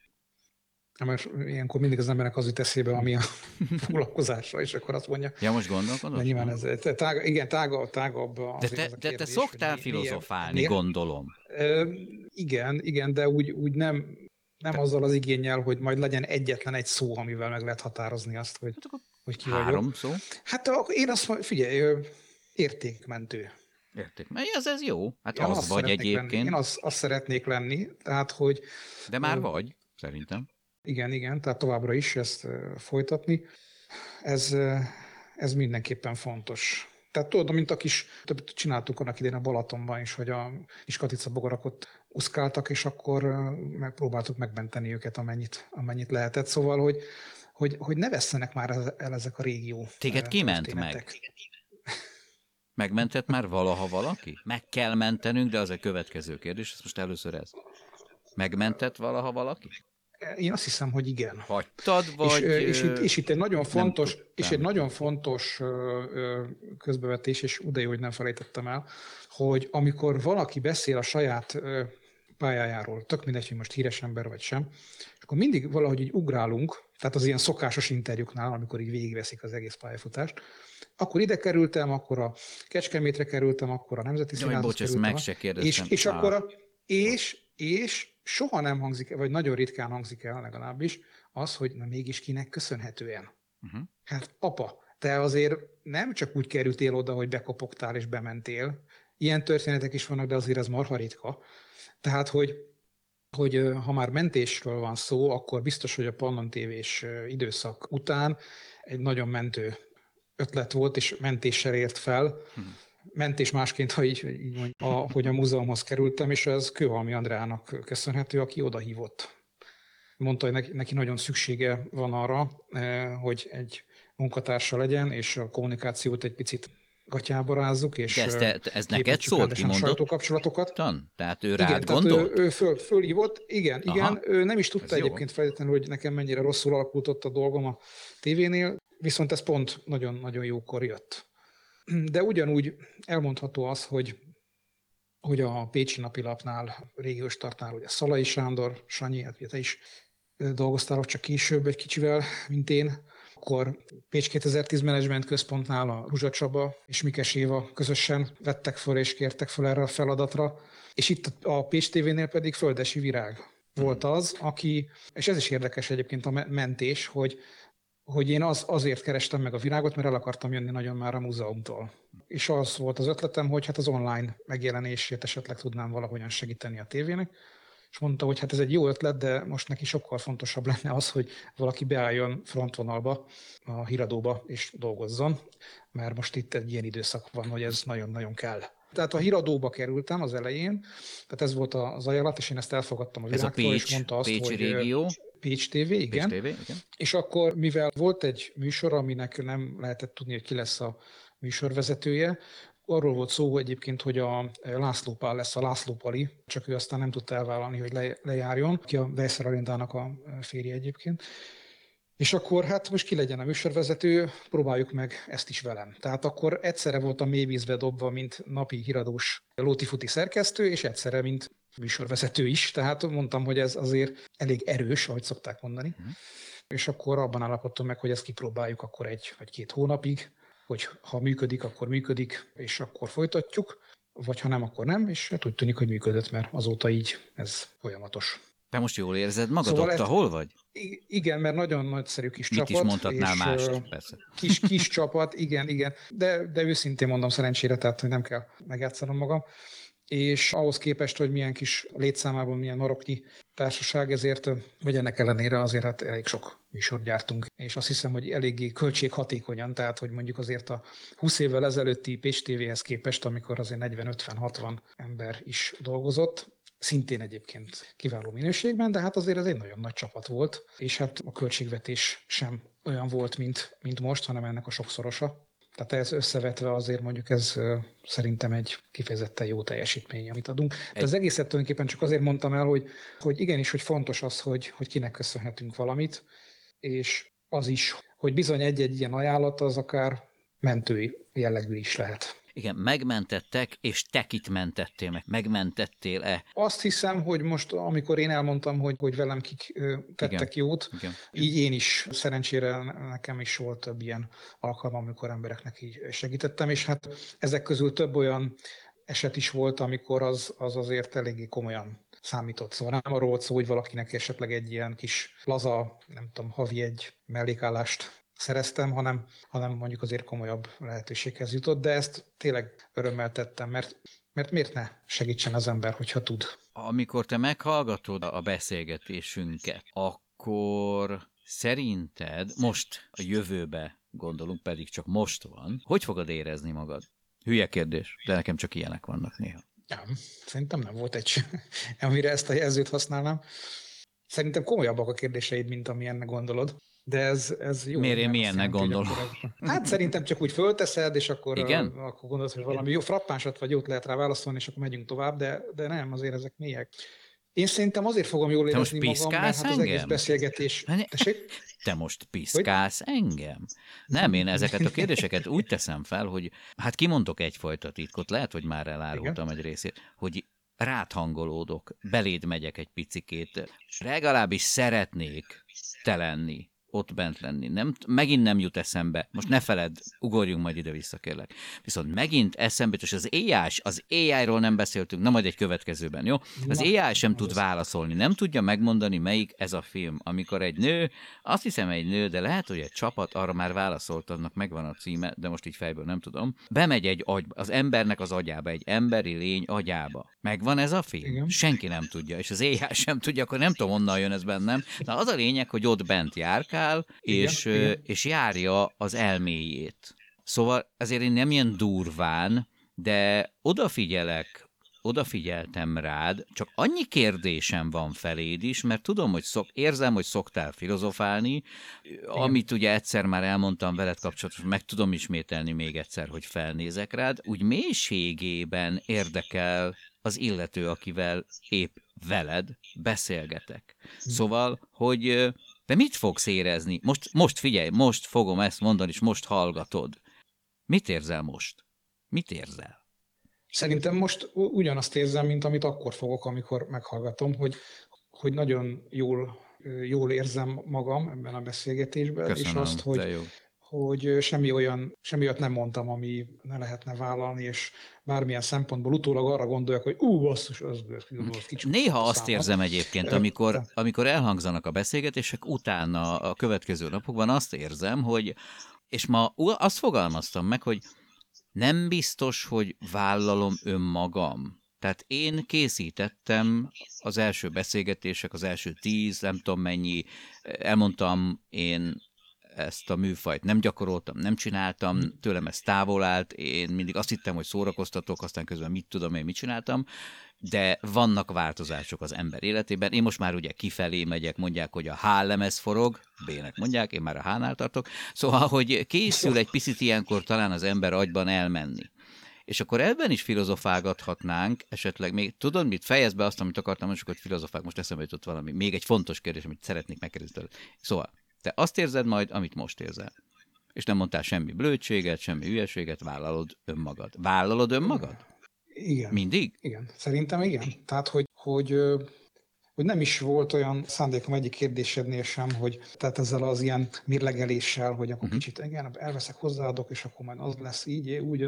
Mert ilyenkor mindig az embernek az jut eszébe, ami a foglalkozása, és akkor azt mondja, Ja, most gondolkodod? de nyilván ez tág, igen, tágabb, tágabb De azért te, ez a de te kérdés, szoktál mi- filozofálni, milyen- gondolom. Igen, igen, de úgy, úgy nem, nem azzal az igényel, hogy majd legyen egyetlen egy szó, amivel meg lehet határozni azt, hogy, Hát akkor hogy ki vagyok. Három szó. Hát én azt mondom, figyelj, értékmentő. Érték. Ez, ez jó. Hát Én az azt vagy egyébként. Lenni. Én az, azt szeretnék lenni, tehát hogy De már Ö, vagy, szerintem. igen, igen, tehát továbbra is ezt folytatni. Ez, ez mindenképpen fontos. Tehát tudod, mint a kis, többet csináltuk annak idén a Balatonban is, hogy a kis katica bogarak ott uszkáltak, és akkor megpróbáltuk megmenteni őket, amennyit, amennyit lehetett. Szóval, hogy, hogy, hogy ne vesszenek már el- ezek a régió Téged ö, ki ment történetek. Megmentett már valaha valaki? Meg kell mentenünk, de az a következő kérdés, ez most először ez. Megmentett valaha valaki? Én azt hiszem, hogy igen. Hagytad, vagy... és, ö, és, itt, és itt egy nagyon fontos, és egy nagyon fontos közbevetés, és jó, hogy nem felejtettem el, hogy amikor valaki beszél a saját pályájáról, tök mindegy, hogy most híres ember vagy sem, és akkor mindig valahogy így ugrálunk, tehát az ilyen szokásos interjúknál, amikor így végigveszik az egész pályafutást, akkor ide kerültem, akkor a Kecskemétre kerültem, akkor a Nemzeti Színházhoz kerültem. meg se és, kérdeztem. és Á. akkor a, és, és soha nem hangzik vagy nagyon ritkán hangzik el legalábbis, az, hogy na mégis kinek köszönhetően. Uh-huh. Hát apa, te azért nem csak úgy kerültél oda, hogy bekopogtál és bementél. Ilyen történetek is vannak, de azért ez marha ritka. Tehát, hogy, hogy ha már mentésről van szó, akkor biztos, hogy a Pannon tévés időszak után egy nagyon mentő ötlet volt, és mentéssel ért fel. Mentés másként, ha így, így mondjuk, a, hogy a múzeumhoz kerültem, és ez Kőhalmi Andrának köszönhető, aki oda hívott. Mondta, hogy neki, neki nagyon szüksége van arra, eh, hogy egy munkatársa legyen, és a kommunikációt egy picit gatyába rázzuk, és De ez, te, ez neked szólt, kimondott? sajtókapcsolatokat. Tan? Tehát ő Igen, rád tehát gondolt? ő, ő föl, fölhívott, igen, Aha. igen, ő nem is tudta Ez jó. egyébként feltétlenül, hogy nekem mennyire rosszul alakult ott a dolgom a tévénél, viszont ez pont nagyon-nagyon jókor jött. De ugyanúgy elmondható az, hogy hogy a Pécsi napilapnál, régiós tartnál, ugye Szalai Sándor, Sanyi, hát ugye te is dolgoztál ott csak később egy kicsivel, mint én, akkor Pécs 2010 Management Központnál a Ruzsa Csaba és Mikes Éva közösen vettek föl és kértek föl erre a feladatra, és itt a Pécs TV-nél pedig Földesi Virág volt az, aki, és ez is érdekes egyébként a me- mentés, hogy hogy én az, azért kerestem meg a virágot, mert el akartam jönni nagyon már a múzeumtól. És az volt az ötletem, hogy hát az online megjelenését esetleg tudnám valahogyan segíteni a tévének, és mondta, hogy hát ez egy jó ötlet, de most neki sokkal fontosabb lenne az, hogy valaki beálljon frontvonalba, a híradóba és dolgozzon, mert most itt egy ilyen időszak van, hogy ez nagyon-nagyon kell. Tehát a híradóba kerültem az elején, tehát ez volt az ajánlat, és én ezt elfogadtam a Ez a világtól, és Pécs, mondta azt, Pécsi hogy régió, Pécs TV, igen. Pécs TV, igen. És akkor, mivel volt egy műsor, aminek nem lehetett tudni, hogy ki lesz a műsorvezetője, arról volt szó egyébként, hogy a László Pál lesz a László Pali, csak ő aztán nem tudta elvállalni, hogy le, lejárjon, ki a Weisser Alindának a férje egyébként. És akkor hát most ki legyen a műsorvezető, próbáljuk meg ezt is velem. Tehát akkor egyszerre voltam mélyvízbe dobva, mint napi híradós lótifuti szerkesztő, és egyszerre, mint műsorvezető is. Tehát mondtam, hogy ez azért elég erős, ahogy szokták mondani. Mm. És akkor abban állapodtam meg, hogy ezt kipróbáljuk akkor egy vagy két hónapig, hogy ha működik, akkor működik, és akkor folytatjuk, vagy ha nem, akkor nem, és hát úgy tűnik, hogy működött, mert azóta így ez folyamatos. Te most jól érzed magad szóval ott, ezt, ahol vagy? Igen, mert nagyon nagyszerű kis Mit csapat. Mit is mondhatnál mást, persze. Kis, kis csapat, igen, igen. De, de őszintén mondom szerencsére, tehát hogy nem kell megjátszanom magam és ahhoz képest, hogy milyen kis létszámában milyen maroknyi társaság, ezért, vagy ennek ellenére azért hát elég sok műsort gyártunk, és azt hiszem, hogy eléggé költséghatékonyan, tehát hogy mondjuk azért a 20 évvel ezelőtti Pécs TV-hez képest, amikor azért 40-50-60 ember is dolgozott, szintén egyébként kiváló minőségben, de hát azért ez egy nagyon nagy csapat volt, és hát a költségvetés sem olyan volt, mint, mint most, hanem ennek a sokszorosa. Tehát ez összevetve azért mondjuk ez szerintem egy kifejezetten jó teljesítmény, amit adunk. De az egészet tulajdonképpen csak azért mondtam el, hogy, hogy igenis, hogy fontos az, hogy, hogy kinek köszönhetünk valamit, és az is, hogy bizony egy-egy ilyen ajánlat az akár mentői jellegű is lehet. Igen, megmentettek, és te kit mentettél meg? Megmentettél-e? Azt hiszem, hogy most, amikor én elmondtam, hogy, hogy velem kik tettek Igen. jót, Igen. így én is, szerencsére nekem is volt több ilyen alkalom, amikor embereknek így segítettem, és hát ezek közül több olyan eset is volt, amikor az, az azért eléggé komolyan számított. Szóval nem arról volt szó, hogy valakinek esetleg egy ilyen kis laza, nem tudom, havi egy mellékállást szereztem, hanem, hanem mondjuk azért komolyabb lehetőséghez jutott, de ezt tényleg örömmel tettem, mert, mert miért ne segítsen az ember, hogyha tud. Amikor te meghallgatod a beszélgetésünket, akkor szerinted most a jövőbe gondolunk, pedig csak most van, hogy fogod érezni magad? Hülye kérdés, de nekem csak ilyenek vannak néha. Nem, szerintem nem volt egy amire ezt a jelzőt használnám. Szerintem komolyabbak a kérdéseid, mint amilyennek gondolod. De ez, ez jó. Miért én milyennek gondolom? Ez, hát szerintem csak úgy fölteszed, és akkor, Igen? akkor gondolod, hogy valami jó frappánsat vagy jót lehet rá válaszolni, és akkor megyünk tovább, de, de nem, azért ezek mélyek. Én szerintem azért fogom jól érezni magam, mert hát az egész beszélgetés... Tessék? Te most piszkálsz hogy? engem? Nem, én ezeket a kérdéseket úgy teszem fel, hogy hát kimondok egyfajta titkot, lehet, hogy már elárultam Igen? egy részét, hogy ráthangolódok, beléd megyek egy picikét, legalábbis szeretnék te lenni ott bent lenni. Nem, megint nem jut eszembe. Most ne feled, ugorjunk majd ide-vissza, kérlek. Viszont megint eszembe, és az AI, az AI-ról nem beszéltünk, na majd egy következőben, jó? Az AI sem tud válaszolni, nem tudja megmondani, melyik ez a film. Amikor egy nő, azt hiszem egy nő, de lehet, hogy egy csapat, arra már válaszolt, annak megvan a címe, de most így fejből nem tudom. Bemegy egy agy, az embernek az agyába, egy emberi lény agyába. Megvan ez a film? Igen. Senki nem tudja, és az AI sem tudja, akkor nem tudom, honnan jön ez bennem. Na az a lényeg, hogy ott bent járkál, sétál, igen, és, igen. és járja az elméjét. Szóval ezért én nem ilyen durván, de odafigyelek, odafigyeltem rád, csak annyi kérdésem van feléd is, mert tudom, hogy szok, érzem, hogy szoktál filozofálni, Igen. amit ugye egyszer már elmondtam veled kapcsolatban, meg tudom ismételni még egyszer, hogy felnézek rád, úgy mélységében érdekel az illető, akivel épp veled beszélgetek. Hm. Szóval, hogy de mit fogsz érezni? Most, most figyelj, most fogom ezt mondani, és most hallgatod. Mit érzel most? Mit érzel? Szerintem most ugyanazt érzem, mint amit akkor fogok, amikor meghallgatom, hogy, hogy nagyon jól, jól érzem magam ebben a beszélgetésben, Köszönöm, és azt, hogy, jó hogy semmi olyan, semmi olyat nem mondtam, ami ne lehetne vállalni, és bármilyen szempontból utólag arra gondoljak, hogy ú, basszus, az, az, kicsit. Néha azt számot. érzem egyébként, amikor, amikor elhangzanak a beszélgetések, utána a következő napokban azt érzem, hogy, és ma azt fogalmaztam meg, hogy nem biztos, hogy vállalom önmagam. Tehát én készítettem az első beszélgetések, az első tíz, nem tudom mennyi, elmondtam én ezt a műfajt nem gyakoroltam, nem csináltam, tőlem ez távol állt, én mindig azt hittem, hogy szórakoztatok, aztán közben mit tudom én, mit csináltam, de vannak változások az ember életében. Én most már ugye kifelé megyek, mondják, hogy a H lemez forog, B-nek mondják, én már a H-nál tartok. Szóval, hogy készül egy picit ilyenkor talán az ember agyban elmenni. És akkor ebben is filozofálgathatnánk, esetleg még, tudod mit, fejez be azt, amit akartam, és akkor filozofák, most eszembe jutott valami, még egy fontos kérdés, amit szeretnék megkérdezni tőled. Szóval, te azt érzed majd, amit most érzel. És nem mondtál semmi blödséget, semmi hülyeséget, vállalod önmagad. Vállalod önmagad? Igen. Mindig? Igen, szerintem igen. Tehát, hogy, hogy, hogy nem is volt olyan szándékom egyik kérdésednél sem, hogy tehát ezzel az ilyen mérlegeléssel, hogy akkor Mhm. kicsit igen, elveszek hozzáadok, és akkor majd az lesz így, úgy,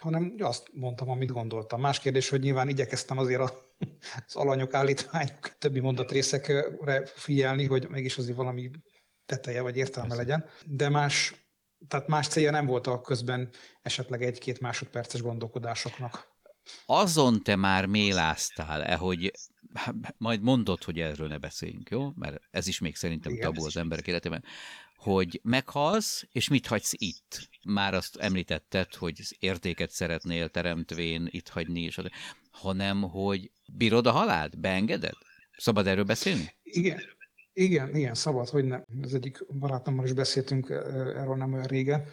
hanem azt mondtam, amit gondoltam. Más kérdés, hogy nyilván igyekeztem azért a, az alanyok, állítványok, többi mondatrészekre figyelni, hogy mégis azért valami teteje vagy értelme legyen. De más, tehát más célja nem volt a közben esetleg egy-két másodperces gondolkodásoknak. Azon te már méláztál-e, hogy majd mondod, hogy erről ne beszéljünk, jó? Mert ez is még szerintem Igen. tabu az emberek életében. Hogy meghalsz, és mit hagysz itt? Már azt említetted, hogy értéket szeretnél teremtvén itt hagyni, és hanem hogy bírod a halált? Beengeded? Szabad erről beszélni? Igen, igen, igen, szabad, hogy nem. Az egyik barátommal is beszéltünk erről nem olyan régen.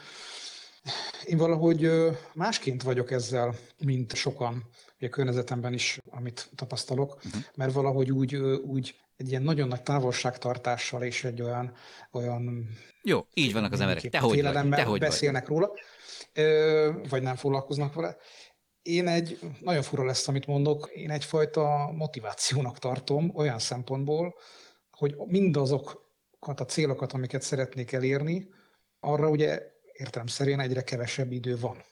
Én valahogy másként vagyok ezzel, mint sokan, a környezetemben is, amit tapasztalok, uh-huh. mert valahogy úgy, úgy egy ilyen nagyon nagy távolságtartással és egy olyan, olyan Jó, így vannak az emberek. Te hogy vagy? Te hogy vagy? beszélnek róla, ö, vagy nem foglalkoznak vele. Én egy, nagyon fura lesz, amit mondok, én egyfajta motivációnak tartom olyan szempontból, hogy mindazokat a célokat, amiket szeretnék elérni, arra ugye értelemszerűen egyre kevesebb idő van.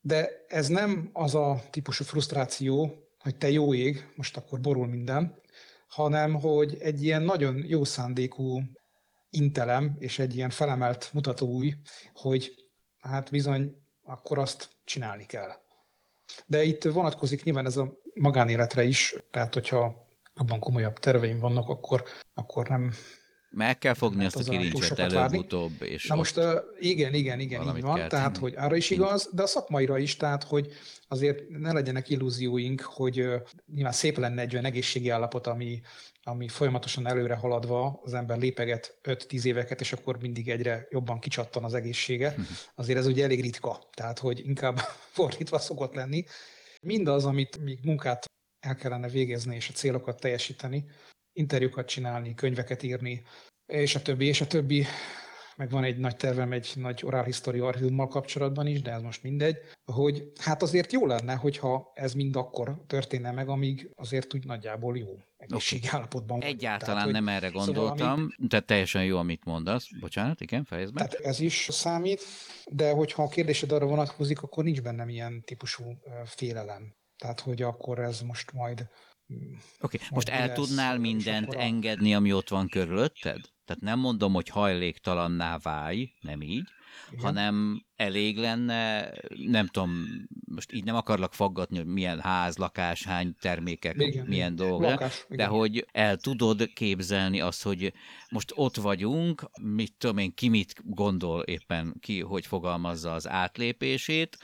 De ez nem az a típusú frusztráció, hogy te jó ég, most akkor borul minden, hanem hogy egy ilyen nagyon jó szándékú intelem és egy ilyen felemelt mutatóúj, hogy hát bizony akkor azt csinálni kell. De itt vonatkozik nyilván ez a magánéletre is, tehát hogyha abban komolyabb terveim vannak, akkor, akkor nem... Meg kell fogni azt a várni. előbb-utóbb, és Na most igen, igen, igen, így van, kell tehát tenni. hogy arra is igaz, de a szakmaira is, tehát hogy azért ne legyenek illúzióink, hogy nyilván szép lenne egy olyan egészségi állapot, ami, ami folyamatosan előre haladva az ember lépeget 5-10 éveket, és akkor mindig egyre jobban kicsattan az egészsége. Azért ez ugye elég ritka, tehát hogy inkább fordítva szokott lenni. Mindaz, amit még munkát el kellene végezni, és a célokat teljesíteni, interjúkat csinálni, könyveket írni, és a többi, és a többi, meg van egy nagy tervem egy nagy oral history archívummal kapcsolatban is, de ez most mindegy, hogy hát azért jó lenne, hogyha ez mind akkor történne meg, amíg azért úgy nagyjából jó egészségi állapotban vagyok. Egyáltalán Tehát, nem hogy- erre szóval, gondoltam, ami- tehát teljesen jó, amit mondasz. Bocsánat, igen, fejezd be. Tehát ez is számít, de hogyha a kérdésed arra vonatkozik, akkor nincs bennem ilyen típusú félelem. Tehát, hogy akkor ez most majd Oké, most mi el lesz, tudnál mindent a- engedni, ami ott van körülötted? Tehát nem mondom, hogy hajléktalanná válj, nem így, Igen. hanem elég lenne, nem tudom, most így nem akarlak faggatni, hogy milyen ház, lakás, hány termékek, Igen, milyen dolgok, Lakás, de igen. hogy el tudod képzelni azt, hogy most ott vagyunk, mit tudom én, ki mit gondol éppen, ki hogy fogalmazza az átlépését,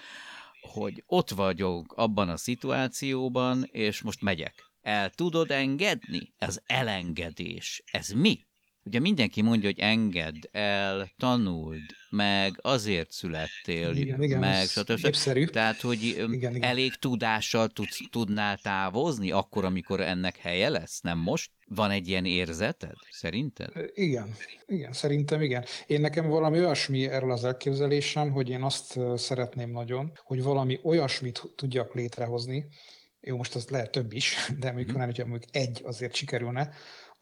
hogy ott vagyok abban a szituációban, és most megyek. El tudod engedni? Ez elengedés. Ez mi? Ugye mindenki mondja, hogy engedd el, tanuld, meg azért születtél, Igen, igen, meg stb. népszerű. Tehát, hogy Igen, igen. elég tudással tudsz, tudnál távozni, akkor, amikor ennek helye lesz? Nem most? Van egy ilyen érzeted, szerinted? Igen, igen, szerintem igen. Én nekem valami olyasmi erről az elképzelésem, hogy én azt szeretném nagyon, hogy valami olyasmit tudjak létrehozni, jó, most az lehet több is, de mondjuk, mm. hogyha mondjuk egy azért sikerülne,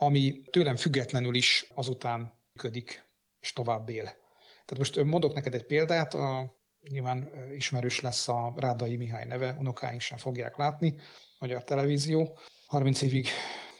ami tőlem függetlenül is azután működik és tovább él. Tehát most mondok neked egy példát, a, nyilván ismerős lesz a Rádai Mihály neve, unokáink sem fogják látni, Magyar Televízió, 30 évig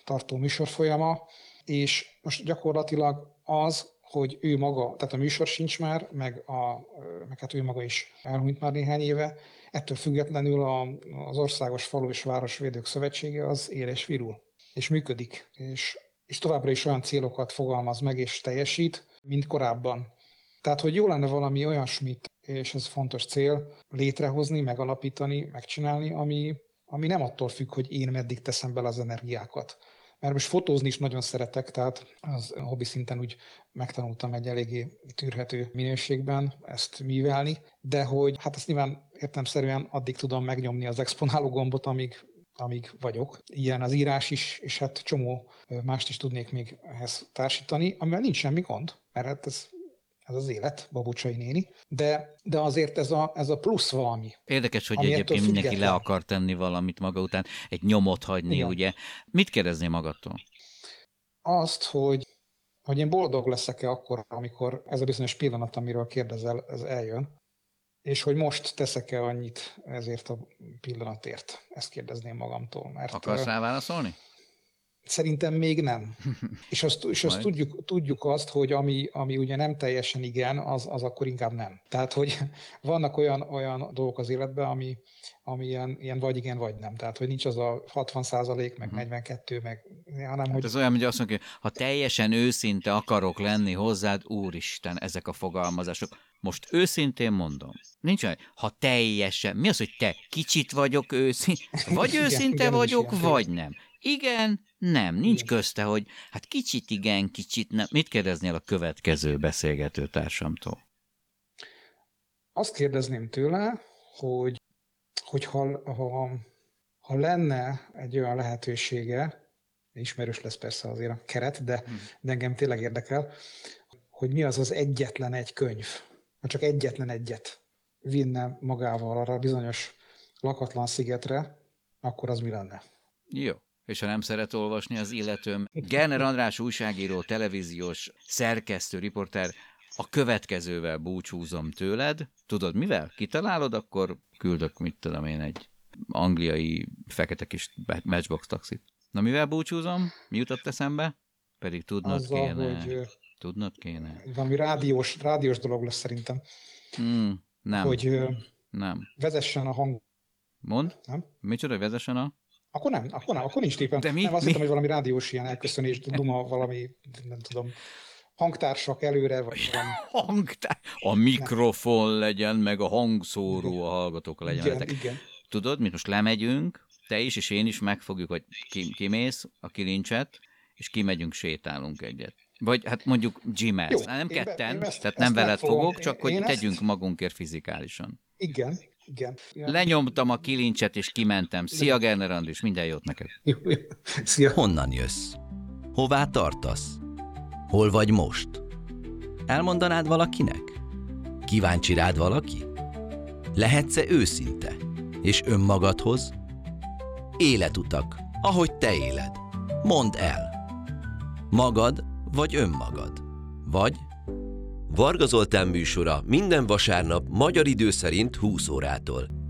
tartó műsorfolyama, és most gyakorlatilag az, hogy ő maga, tehát a műsor sincs már, meg, a, meg hát ő maga is elhunyt már néhány éve, ettől függetlenül a, az Országos Falu és Városvédők Szövetsége az él és virul, és működik, és, és továbbra is olyan célokat fogalmaz meg és teljesít, mint korábban. Tehát, hogy jó lenne valami olyasmit, és ez fontos cél, létrehozni, megalapítani, megcsinálni, ami, ami nem attól függ, hogy én meddig teszem bele az energiákat. Mert most fotózni is nagyon szeretek, tehát az hobbi szinten úgy megtanultam egy eléggé tűrhető minőségben ezt művelni, de hogy hát ezt nyilván értemszerűen addig tudom megnyomni az exponáló gombot, amíg amíg vagyok. Ilyen az írás is, és hát csomó mást is tudnék még ehhez társítani, amivel nincs semmi gond, mert hát ez ez az élet, Babucsai néni, de, de azért ez a, ez a plusz valami. Érdekes, hogy egyébként mindenki le akar tenni valamit maga után, egy nyomot hagyni, Igen. ugye. Mit kérdezni magadtól? Azt, hogy, hogy én boldog leszek-e akkor, amikor ez a bizonyos pillanat, amiről kérdezel, ez eljön, és hogy most teszek-e annyit ezért a pillanatért? Ezt kérdezném magamtól. Mert, Akarsz rá válaszolni? Szerintem még nem. És azt, és azt tudjuk, tudjuk azt, hogy ami, ami ugye nem teljesen igen, az, az akkor inkább nem. Tehát, hogy vannak olyan, olyan dolgok az életben, ami, ami ilyen, ilyen vagy igen, vagy nem. Tehát, hogy nincs az a 60 százalék, meg 42, mhm. meg, hanem, hát hogy... Ez olyan, hogy azt mondja, ha teljesen őszinte akarok lenni hozzád, úristen, ezek a fogalmazások. Most őszintén mondom. Nincs olyan, ha teljesen, mi az, hogy te kicsit vagyok őszinte, vagy őszinte igen, igen, vagyok, vagy nem. Igen, nem, nincs közte, hogy hát kicsit igen, kicsit nem. Mit kérdeznél a következő beszélgető társamtól? Azt kérdezném tőle, hogy, hogy ha, ha, ha lenne egy olyan lehetősége, ismerős lesz persze azért a keret, de, hmm. de engem tényleg érdekel, hogy mi az az egyetlen egy könyv, ha csak egyetlen egyet vinne magával arra bizonyos lakatlan szigetre, akkor az mi lenne? Jó és ha nem szeret olvasni az illetőm. Gerner András újságíró, televíziós, szerkesztő, riporter, a következővel búcsúzom tőled. Tudod mivel? Kitalálod, akkor küldök, mit tudom én, egy angliai fekete kis matchbox taxit. Na mivel búcsúzom? Mi jutott eszembe? Pedig tudnod Azzal, kéne. Hogy, tudnod kéne. Valami rádiós, rádiós dolog lesz szerintem. Hmm, nem. Hogy nem. vezessen a hang... Mond? Nem? Micsoda, vezessen a... Akkor nem, akkor nem, akkor nincs tépen. De mi, nem, azt mi? hittem, hogy valami rádiós ilyen elköszönés, duma, valami, nem tudom, hangtársak előre, vagy valami. Hangtár... A mikrofon nem. legyen, meg a hangszóró igen. a hallgatók legyen. Igen, igen. Tudod, mi most lemegyünk, te is, és én is megfogjuk, hogy ki, kimész a kilincset, és kimegyünk, sétálunk egyet. Vagy hát mondjuk gymmez. Nem ketten, be, ezt, tehát nem veled fogok, csak hogy én tegyünk ezt... magunkért fizikálisan. Igen, igen. Lenyomtam a kilincset, és kimentem. Szia, Gerner Andris, minden jót neked. Szia. Honnan jössz? Hová tartasz? Hol vagy most? Elmondanád valakinek? Kíváncsi rád valaki? Lehetsz-e őszinte? És önmagadhoz? Életutak, ahogy te éled. Mondd el. Magad vagy önmagad? Vagy Varga Zoltán műsora minden vasárnap magyar idő szerint 20 órától.